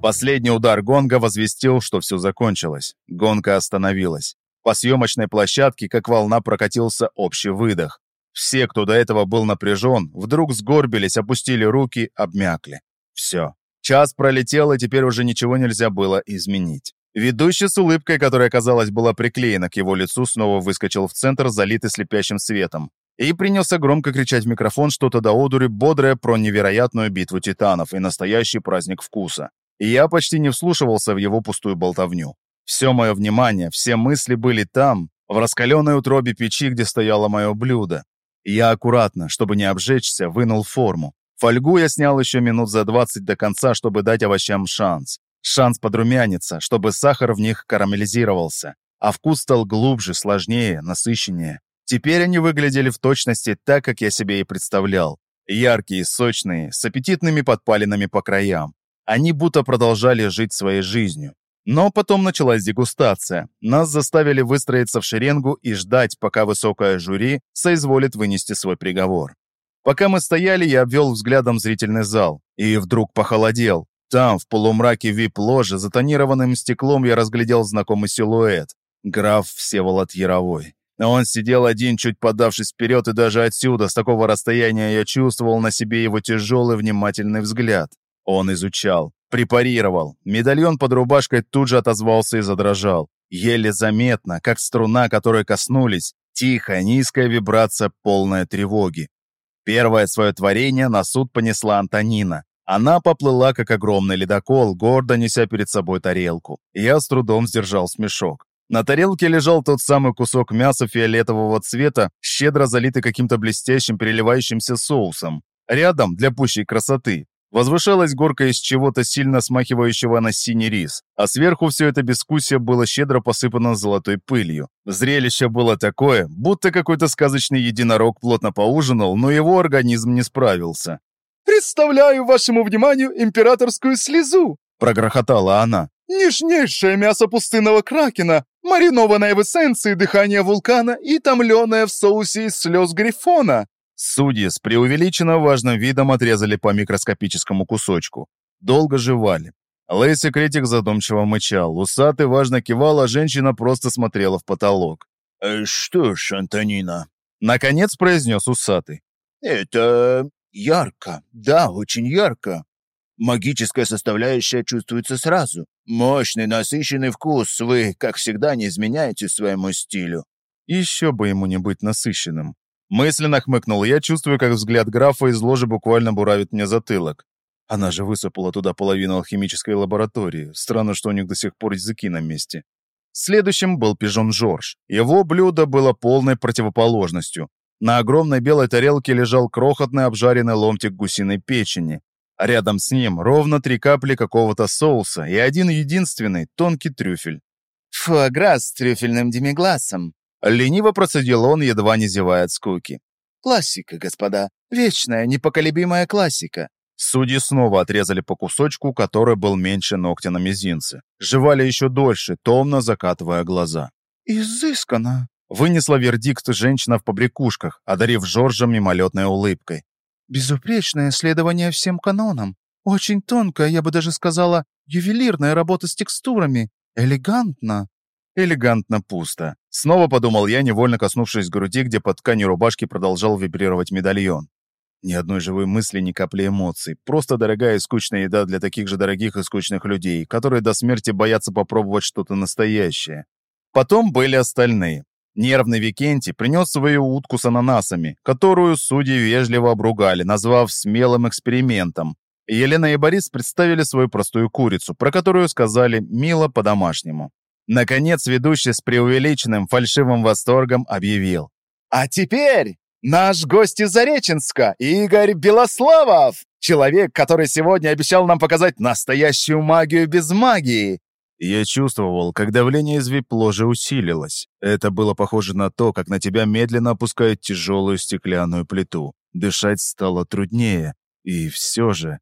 Speaker 1: Последний удар гонга возвестил, что все закончилось. Гонка остановилась. По съемочной площадке, как волна, прокатился общий выдох. Все, кто до этого был напряжен, вдруг сгорбились, опустили руки, обмякли. Все. Час пролетел, и теперь уже ничего нельзя было изменить. Ведущий с улыбкой, которая, казалось, была приклеена к его лицу, снова выскочил в центр, залитый слепящим светом. И принялся громко кричать в микрофон что-то до одури, бодрое про невероятную битву титанов и настоящий праздник вкуса и я почти не вслушивался в его пустую болтовню. Все мое внимание, все мысли были там, в раскаленной утробе печи, где стояло мое блюдо. Я аккуратно, чтобы не обжечься, вынул форму. Фольгу я снял еще минут за 20 до конца, чтобы дать овощам шанс. Шанс подрумяниться, чтобы сахар в них карамелизировался, а вкус стал глубже, сложнее, насыщеннее. Теперь они выглядели в точности так, как я себе и представлял. Яркие, сочные, с аппетитными подпалинами по краям. Они будто продолжали жить своей жизнью. Но потом началась дегустация. Нас заставили выстроиться в шеренгу и ждать, пока высокое жюри соизволит вынести свой приговор. Пока мы стояли, я обвел взглядом зрительный зал. И вдруг похолодел. Там, в полумраке вип-ложи, за тонированным стеклом я разглядел знакомый силуэт. Граф Всеволод Яровой. Он сидел один, чуть подавшись вперед, и даже отсюда, с такого расстояния, я чувствовал на себе его тяжелый внимательный взгляд. Он изучал, препарировал. Медальон под рубашкой тут же отозвался и задрожал. Еле заметно, как струна, которой коснулись, тихая, низкая вибрация, полная тревоги. Первое свое творение на суд понесла Антонина. Она поплыла, как огромный ледокол, гордо неся перед собой тарелку. Я с трудом сдержал смешок. На тарелке лежал тот самый кусок мяса фиолетового цвета, щедро залитый каким-то блестящим переливающимся соусом. Рядом, для пущей красоты, Возвышалась горка из чего-то сильно смахивающего на синий рис, а сверху все это бескусие было щедро посыпано золотой пылью. Зрелище было такое, будто какой-то сказочный единорог плотно поужинал, но его организм не справился.
Speaker 3: «Представляю вашему вниманию императорскую слезу!» – прогрохотала она. «Нежнейшее мясо пустынного кракена, маринованное в эссенции дыхания вулкана и томленое в соусе из слез грифона.
Speaker 1: Судьи с преувеличенно важным видом отрезали по микроскопическому кусочку. Долго жевали. Лысый критик задумчиво мычал, усатый важно кивал, а женщина просто смотрела в потолок.
Speaker 4: «Э, «Что ж, Антонина?»
Speaker 1: Наконец произнес усатый.
Speaker 4: «Это ярко, да, очень ярко. Магическая составляющая чувствуется сразу. Мощный, насыщенный вкус. Вы, как всегда, не изменяете своему стилю».
Speaker 1: Еще бы ему не быть насыщенным. Мысленно хмыкнул я, чувствую, как взгляд графа из ложи буквально буравит мне затылок. Она же высыпала туда половину алхимической лаборатории. Странно, что у них до сих пор языки на месте. Следующим был пижон Жорж. Его блюдо было полной противоположностью. На огромной белой тарелке лежал крохотный обжаренный ломтик гусиной печени. А рядом с ним ровно три капли какого-то соуса и один единственный тонкий трюфель.
Speaker 2: «Фуагра с трюфельным демигласом»,
Speaker 1: Лениво процедил он, едва не зевая от скуки.
Speaker 2: «Классика, господа. Вечная, непоколебимая классика».
Speaker 1: Судьи снова отрезали по кусочку, который был меньше ногтя на мизинце. Жевали еще дольше, томно закатывая глаза.
Speaker 3: «Изысканно!»
Speaker 1: Вынесла вердикт женщина в побрякушках, одарив Жоржа мимолетной улыбкой.
Speaker 3: «Безупречное следование всем канонам. Очень тонкая, я бы даже сказала, ювелирная работа с текстурами. Элегантно».
Speaker 1: Элегантно пусто. Снова подумал я, невольно коснувшись груди, где под тканью рубашки продолжал вибрировать медальон. Ни одной живой мысли, ни капли эмоций. Просто дорогая и скучная еда для таких же дорогих и скучных людей, которые до смерти боятся попробовать что-то настоящее. Потом были остальные. Нервный Викентий принес свою утку с ананасами, которую судьи вежливо обругали, назвав смелым экспериментом. Елена и Борис представили свою простую курицу, про которую сказали «мило по-домашнему». Наконец, ведущий с преувеличенным фальшивым восторгом объявил. «А теперь наш гость из Зареченска, Игорь Белославов, человек, который сегодня обещал нам показать настоящую магию без магии». Я чувствовал, как давление из вип-ложи усилилось. Это было похоже на то, как на тебя медленно опускают тяжелую стеклянную плиту. Дышать стало труднее. И все же...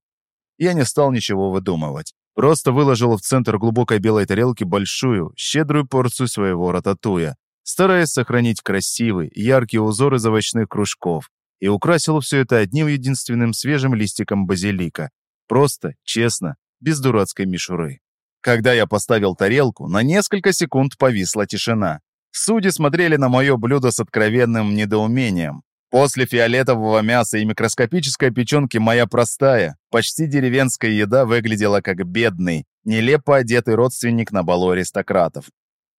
Speaker 1: Я не стал ничего выдумывать. Просто выложил в центр глубокой белой тарелки большую, щедрую порцию своего рататуя, стараясь сохранить красивый, яркий узор из овощных кружков, и украсил все это одним единственным свежим листиком базилика. Просто, честно, без дурацкой мишуры. Когда я поставил тарелку, на несколько секунд повисла тишина. Судьи смотрели на мое блюдо с откровенным недоумением. После фиолетового мяса и микроскопической печенки моя простая, почти деревенская еда выглядела как бедный, нелепо одетый родственник на балу аристократов.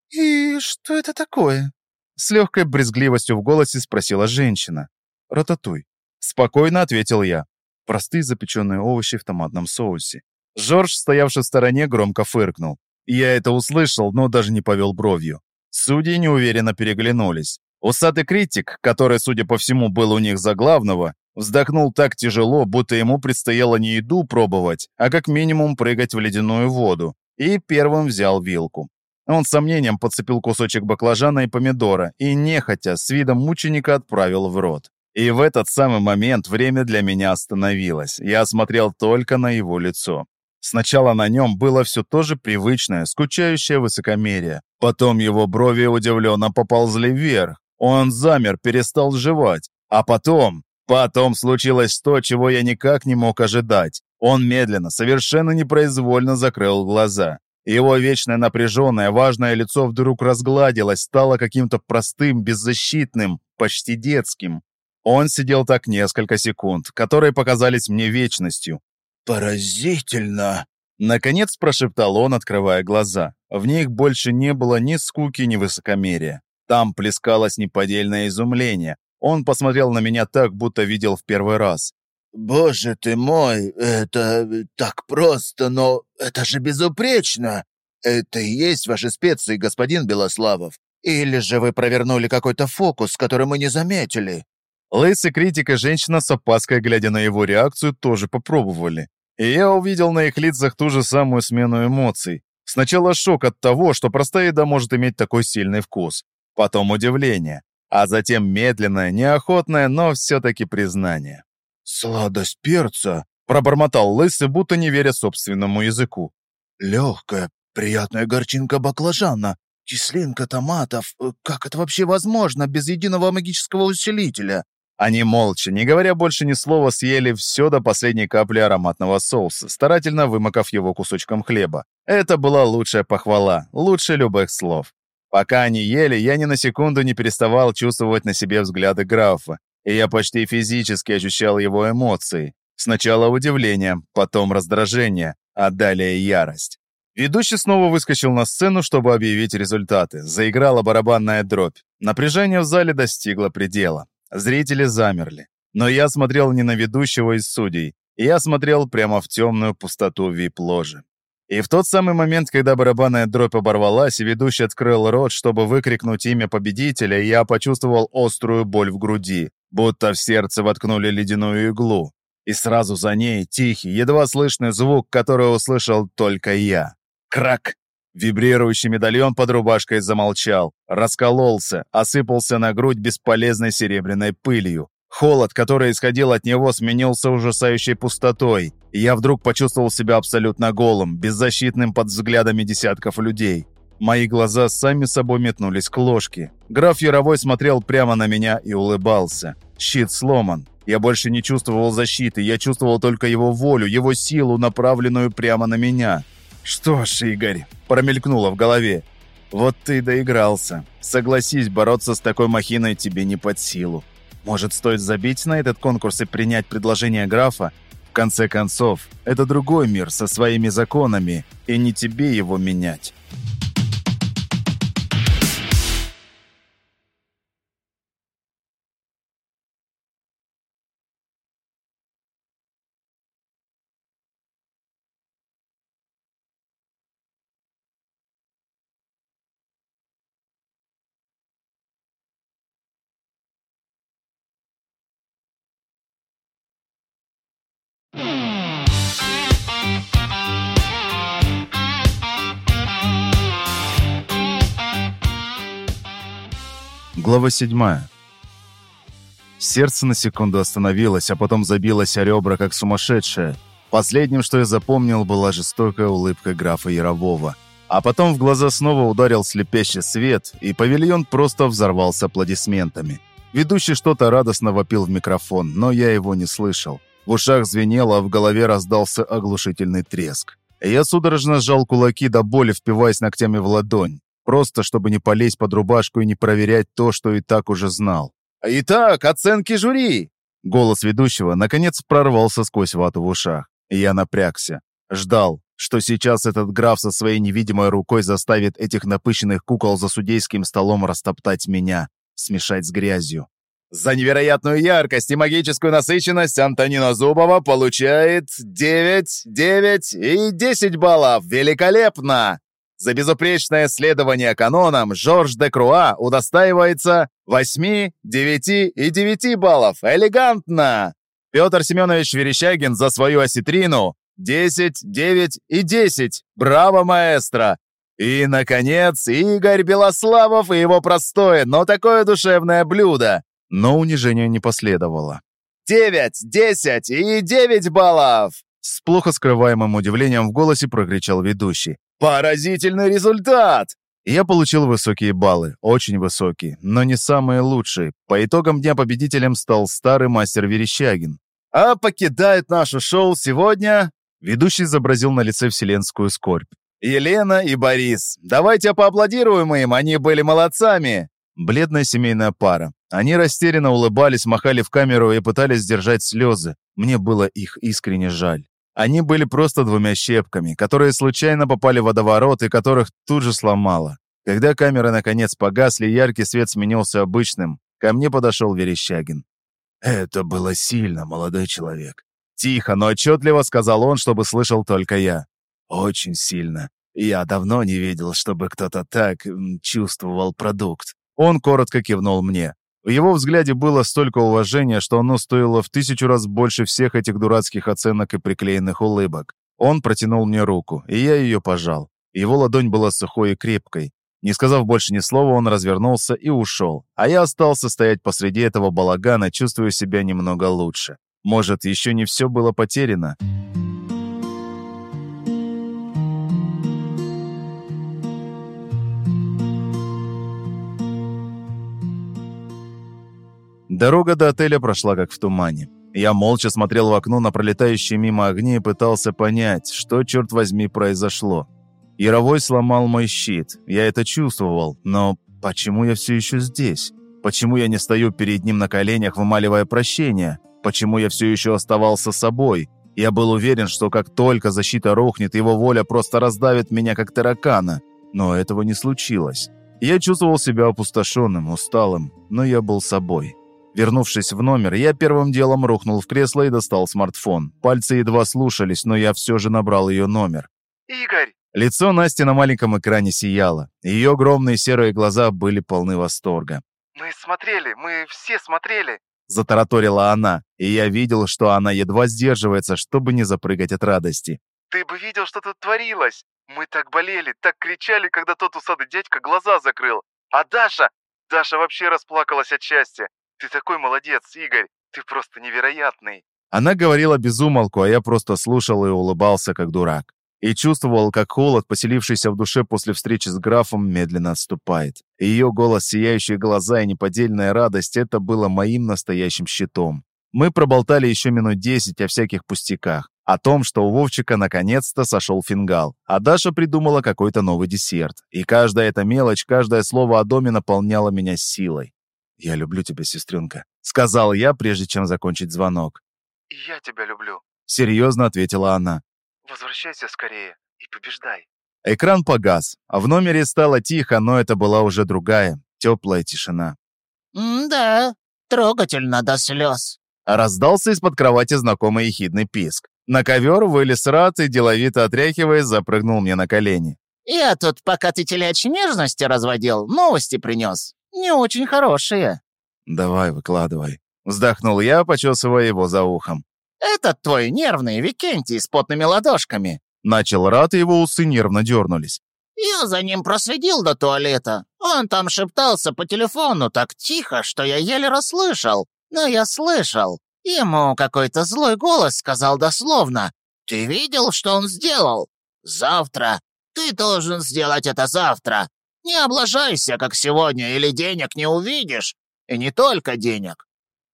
Speaker 3: «И что это такое?»
Speaker 1: С легкой брезгливостью в голосе спросила женщина. «Рататуй». Спокойно ответил я. Простые запеченные овощи в томатном соусе. Жорж, стоявший в стороне, громко фыркнул. Я это услышал, но даже не повел бровью. Судьи неуверенно переглянулись. Усатый критик, который, судя по всему, был у них за главного, вздохнул так тяжело, будто ему предстояло не еду пробовать, а как минимум прыгать в ледяную воду, и первым взял вилку. Он с сомнением подцепил кусочек баклажана и помидора и, нехотя, с видом мученика отправил в рот. И в этот самый момент время для меня остановилось. Я смотрел только на его лицо. Сначала на нем было все то же привычное, скучающее высокомерие. Потом его брови удивленно поползли вверх, он замер, перестал жевать. А потом... Потом случилось то, чего я никак не мог ожидать. Он медленно, совершенно непроизвольно закрыл глаза. Его вечное напряженное, важное лицо вдруг разгладилось, стало каким-то простым, беззащитным, почти детским. Он сидел так несколько секунд, которые показались мне вечностью.
Speaker 4: «Поразительно!»
Speaker 1: Наконец прошептал он, открывая глаза. В них больше не было ни скуки, ни высокомерия. Там плескалось неподдельное изумление. Он посмотрел на меня так, будто видел в первый раз.
Speaker 4: «Боже ты мой, это так просто, но это же безупречно! Это и есть ваши специи, господин Белославов. Или же вы провернули какой-то фокус, который мы не заметили?»
Speaker 1: Лысый критик и женщина с опаской, глядя на его реакцию, тоже попробовали. И я увидел на их лицах ту же самую смену эмоций. Сначала шок от того, что простая еда может иметь такой сильный вкус потом удивление, а затем медленное, неохотное, но все-таки признание.
Speaker 4: «Сладость перца!»
Speaker 1: — пробормотал Лысый, будто не веря собственному языку.
Speaker 4: «Легкая, приятная горчинка баклажана, кислинка томатов. Как это вообще возможно без единого магического усилителя?»
Speaker 1: Они молча, не говоря больше ни слова, съели все до последней капли ароматного соуса, старательно вымокав его кусочком хлеба. Это была лучшая похвала, лучше любых слов. Пока они ели, я ни на секунду не переставал чувствовать на себе взгляды графа, и я почти физически ощущал его эмоции. Сначала удивление, потом раздражение, а далее ярость. Ведущий снова выскочил на сцену, чтобы объявить результаты. Заиграла барабанная дробь. Напряжение в зале достигло предела. Зрители замерли. Но я смотрел не на ведущего из судей. Я смотрел прямо в темную пустоту вип-ложи. И в тот самый момент, когда барабанная дробь оборвалась, и ведущий открыл рот, чтобы выкрикнуть имя победителя, я почувствовал острую боль в груди, будто в сердце воткнули ледяную иглу. И сразу за ней тихий, едва слышный звук, который услышал только я. Крак! Вибрирующий медальон под рубашкой замолчал, раскололся, осыпался на грудь бесполезной серебряной пылью. Холод, который исходил от него, сменился ужасающей пустотой, я вдруг почувствовал себя абсолютно голым, беззащитным под взглядами десятков людей. Мои глаза сами собой метнулись к ложке. Граф Яровой смотрел прямо на меня и улыбался. Щит сломан. Я больше не чувствовал защиты, я чувствовал только его волю, его силу, направленную прямо на меня. «Что ж, Игорь», — промелькнуло в голове, — «вот ты доигрался. Согласись, бороться с такой махиной тебе не под силу. Может, стоит забить на этот конкурс и принять предложение графа? Конце концов, это другой мир со своими законами, и не тебе его менять». Глава 7. Сердце на секунду остановилось, а потом забилось о ребра, как сумасшедшее. Последним, что я запомнил, была жестокая улыбка графа Ярового. А потом в глаза снова ударил слепящий свет, и павильон просто взорвался аплодисментами. Ведущий что-то радостно вопил в микрофон, но я его не слышал. В ушах звенело, а в голове раздался оглушительный треск. Я судорожно сжал кулаки до боли, впиваясь ногтями в ладонь. Просто, чтобы не полезть под рубашку и не проверять то, что и так уже знал. «Итак, оценки жюри!» Голос ведущего, наконец, прорвался сквозь вату в ушах. Я напрягся. Ждал, что сейчас этот граф со своей невидимой рукой заставит этих напыщенных кукол за судейским столом растоптать меня, смешать с грязью. За невероятную яркость и магическую насыщенность Антонина Зубова получает 9, 9 и 10 баллов. Великолепно! За безупречное следование канонам Жорж де Круа удостаивается 8, 9 и 9 баллов. Элегантно! Петр Семенович Верещагин за свою осетрину 10, 9 и 10. Браво, маэстро! И, наконец, Игорь Белославов и его простое, но такое душевное блюдо. Но унижения не последовало. «Девять, десять и девять баллов!» С плохо скрываемым удивлением в голосе прокричал ведущий. Поразительный результат! Я получил высокие баллы, очень высокие, но не самые лучшие. По итогам дня победителем стал старый мастер Верещагин. А покидает наше шоу сегодня... Ведущий изобразил на лице вселенскую скорбь. «Елена и Борис. Давайте поаплодируем им, они были молодцами!» Бледная семейная пара. Они растерянно улыбались, махали в камеру и пытались сдержать слезы. Мне было их искренне жаль. Они были просто двумя щепками, которые случайно попали в водоворот и которых тут же сломало. Когда камеры наконец погасли, яркий свет сменился обычным, ко мне подошел Верещагин. «Это было сильно, молодой человек». Тихо, но отчетливо сказал он, чтобы слышал только я. «Очень сильно. Я давно не видел, чтобы кто-то так чувствовал продукт». Он коротко кивнул мне. В его взгляде было столько уважения, что оно стоило в тысячу раз больше всех этих дурацких оценок и приклеенных улыбок. Он протянул мне руку, и я ее пожал. Его ладонь была сухой и крепкой. Не сказав больше ни слова, он развернулся и ушел. А я остался стоять посреди этого балагана, чувствуя себя немного лучше. Может, еще не все было потеряно? Дорога до отеля прошла как в тумане. Я молча смотрел в окно на пролетающие мимо огни и пытался понять, что, черт возьми, произошло. Яровой сломал мой щит. Я это чувствовал, но почему я все еще здесь? Почему я не стою перед ним на коленях, вымаливая прощения? Почему я все еще оставался собой? Я был уверен, что как только защита рухнет, его воля просто раздавит меня, как таракана. Но этого не случилось. Я чувствовал себя опустошенным, усталым, но я был собой. Вернувшись в номер, я первым делом рухнул в кресло и достал смартфон. Пальцы едва слушались, но я все же набрал ее номер.
Speaker 3: «Игорь!»
Speaker 1: Лицо Насти на маленьком экране сияло. Ее огромные серые глаза были полны восторга.
Speaker 3: «Мы смотрели, мы все смотрели!»
Speaker 1: Затараторила она, и я видел, что она едва сдерживается, чтобы не запрыгать от радости.
Speaker 3: «Ты бы видел, что тут творилось! Мы так болели, так кричали, когда тот усатый дядька глаза закрыл! А Даша... Даша вообще расплакалась от счастья! Ты такой молодец, Игорь! Ты просто невероятный!»
Speaker 1: Она говорила без умолку, а я просто слушал и улыбался, как дурак. и чувствовал, как холод, поселившийся в душе после встречи с графом, медленно отступает. Ее голос, сияющие глаза и неподдельная радость – это было моим настоящим щитом. Мы проболтали еще минут десять о всяких пустяках. О том, что у Вовчика наконец-то сошел фингал, а Даша придумала какой-то новый десерт. И каждая эта мелочь, каждое слово о доме наполняло меня силой. «Я люблю тебя, сестренка», — сказал я, прежде чем закончить звонок.
Speaker 3: «И я тебя люблю», —
Speaker 1: серьезно ответила она.
Speaker 3: «Возвращайся скорее и побеждай».
Speaker 1: Экран погас, а в номере стало тихо, но это была уже другая, теплая тишина.
Speaker 5: «Да, трогательно до слез»,
Speaker 1: Раздался из-под кровати знакомый ехидный писк. На ковер вылез Рат и, деловито отряхиваясь, запрыгнул мне на колени.
Speaker 5: «Я тут, пока ты телячьи нежности разводил, новости принес. Не очень хорошие».
Speaker 1: «Давай, выкладывай». Вздохнул я, почесывая его за ухом.
Speaker 5: «Этот твой нервный Викентий с потными ладошками».
Speaker 1: Начал Рат, и его усы нервно дернулись.
Speaker 5: «Я за ним проследил до туалета. Он там шептался по телефону так тихо, что я еле расслышал. Но я слышал. Ему какой-то злой голос сказал дословно. «Ты видел, что он сделал? Завтра. Ты должен сделать это завтра. Не облажайся, как сегодня, или денег не увидишь. И не только денег».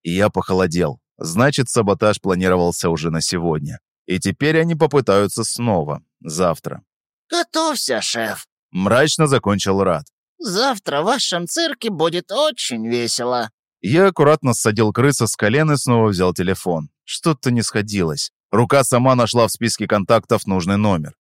Speaker 1: И я похолодел. Значит, саботаж планировался уже на сегодня. И теперь они попытаются снова, завтра.
Speaker 5: «Готовься, шеф», —
Speaker 1: мрачно закончил Рад.
Speaker 5: «Завтра в вашем цирке будет очень весело».
Speaker 1: Я аккуратно ссадил крыса с колен и снова взял телефон. Что-то не сходилось. Рука сама нашла в списке контактов нужный номер.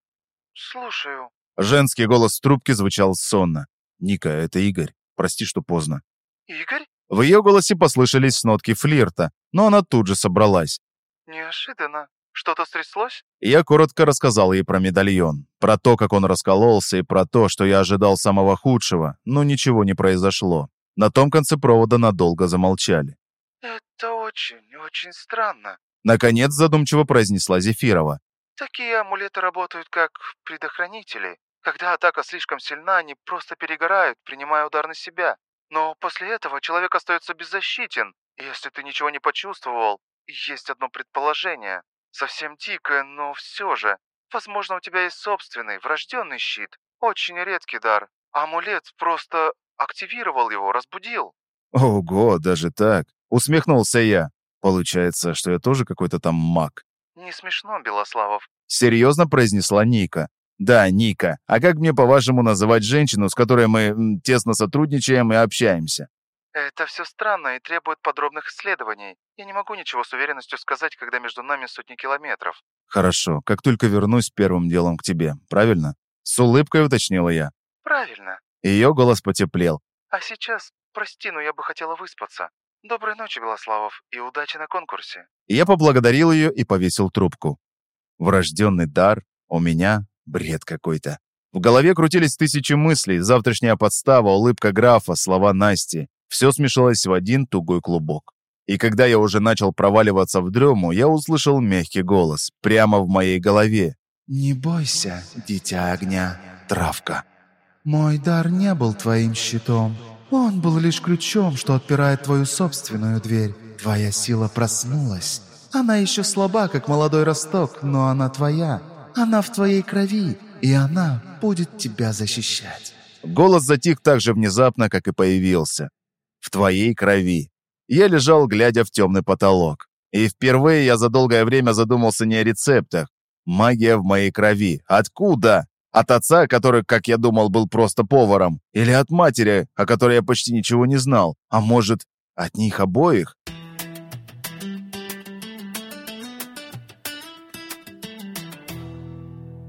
Speaker 3: «Слушаю».
Speaker 1: Женский голос в трубке звучал сонно. «Ника, это Игорь. Прости, что поздно».
Speaker 3: «Игорь?»
Speaker 1: В ее голосе послышались нотки флирта, но она тут же собралась.
Speaker 3: «Неожиданно. Что-то стряслось?»
Speaker 1: Я коротко рассказал ей про медальон, про то, как он раскололся, и про то, что я ожидал самого худшего, но ничего не произошло. На том конце провода надолго замолчали.
Speaker 3: «Это очень, очень странно», —
Speaker 1: наконец задумчиво произнесла Зефирова.
Speaker 3: «Такие амулеты работают как предохранители. Когда атака слишком сильна, они просто перегорают, принимая удар на себя. Но после этого человек остается беззащитен. Если ты ничего не почувствовал, есть одно предположение. Совсем дикое, но все же. Возможно, у тебя есть собственный, врожденный щит. Очень редкий дар. Амулет просто активировал его, разбудил».
Speaker 1: «Ого, даже так!» — усмехнулся я. «Получается, что я тоже какой-то там маг».
Speaker 3: «Не смешно, Белославов», —
Speaker 1: серьезно произнесла Ника. «Да, Ника. А как мне, по-вашему, называть женщину, с которой мы тесно сотрудничаем и общаемся?»
Speaker 3: «Это все странно и требует подробных исследований. Я не могу ничего с уверенностью сказать, когда между нами сотни километров».
Speaker 1: «Хорошо. Как только вернусь первым делом к тебе, правильно?» С улыбкой уточнила я.
Speaker 3: «Правильно».
Speaker 1: Ее голос потеплел.
Speaker 3: «А сейчас, прости, но я бы хотела выспаться. Доброй ночи, Белославов, и удачи на конкурсе».
Speaker 1: Я поблагодарил ее и повесил трубку. Врожденный дар, у меня бред какой-то. В голове крутились тысячи мыслей, завтрашняя подстава, улыбка графа, слова Насти. Все смешалось в один тугой клубок. И когда я уже начал проваливаться в дрему, я услышал мягкий голос прямо в моей голове.
Speaker 6: «Не бойся, дитя огня, травка». Мой дар не был твоим щитом. Он был лишь ключом, что отпирает твою собственную дверь. Твоя сила проснулась. Она еще слаба, как молодой росток, но она твоя. Она в твоей крови, и она будет тебя защищать».
Speaker 1: Голос затих так же внезапно, как и появился. «В твоей крови». Я лежал, глядя в темный потолок. И впервые я за долгое время задумался не о рецептах. Магия в моей крови. Откуда? От отца, который, как я думал, был просто поваром? Или от матери, о которой я почти ничего не знал? А может, от них обоих?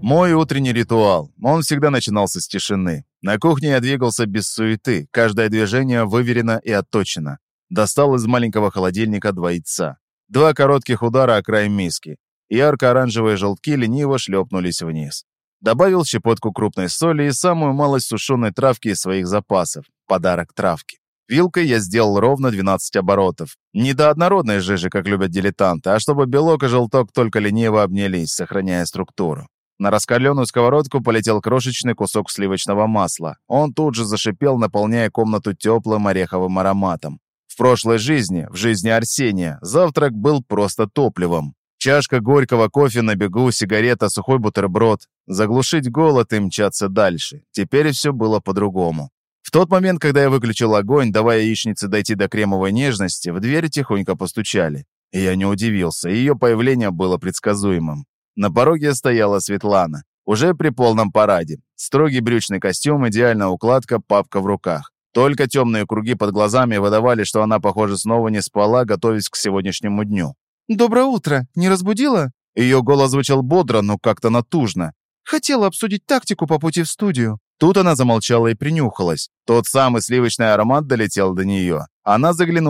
Speaker 1: Мой утренний ритуал. Он всегда начинался с тишины. На кухне я двигался без суеты, каждое движение выверено и отточено. Достал из маленького холодильника два яйца. Два коротких удара о край миски. Ярко-оранжевые желтки лениво шлепнулись вниз. Добавил щепотку крупной соли и самую малость сушеной травки из своих запасов. Подарок травки. Вилкой я сделал ровно 12 оборотов. Не до однородной жижи, как любят дилетанты, а чтобы белок и желток только лениво обнялись, сохраняя структуру. На раскаленную сковородку полетел крошечный кусок сливочного масла. Он тут же зашипел, наполняя комнату теплым ореховым ароматом. В прошлой жизни, в жизни Арсения, завтрак был просто топливом. Чашка горького кофе на бегу, сигарета, сухой бутерброд. Заглушить голод и мчаться дальше. Теперь все было по-другому. В тот момент, когда я выключил огонь, давая яичнице дойти до кремовой нежности, в дверь тихонько постучали. И я не удивился, ее появление было предсказуемым. На пороге стояла Светлана, уже при полном параде. Строгий брючный костюм, идеальная укладка, папка в руках. Только темные круги под глазами выдавали, что она, похоже, снова не спала, готовясь к сегодняшнему дню.
Speaker 3: «Доброе утро! Не разбудила?»
Speaker 1: Ее голос звучал бодро, но как-то натужно.
Speaker 3: «Хотела обсудить тактику по пути в студию».
Speaker 1: Тут она замолчала и принюхалась. Тот самый сливочный аромат долетел до нее. Она заглянула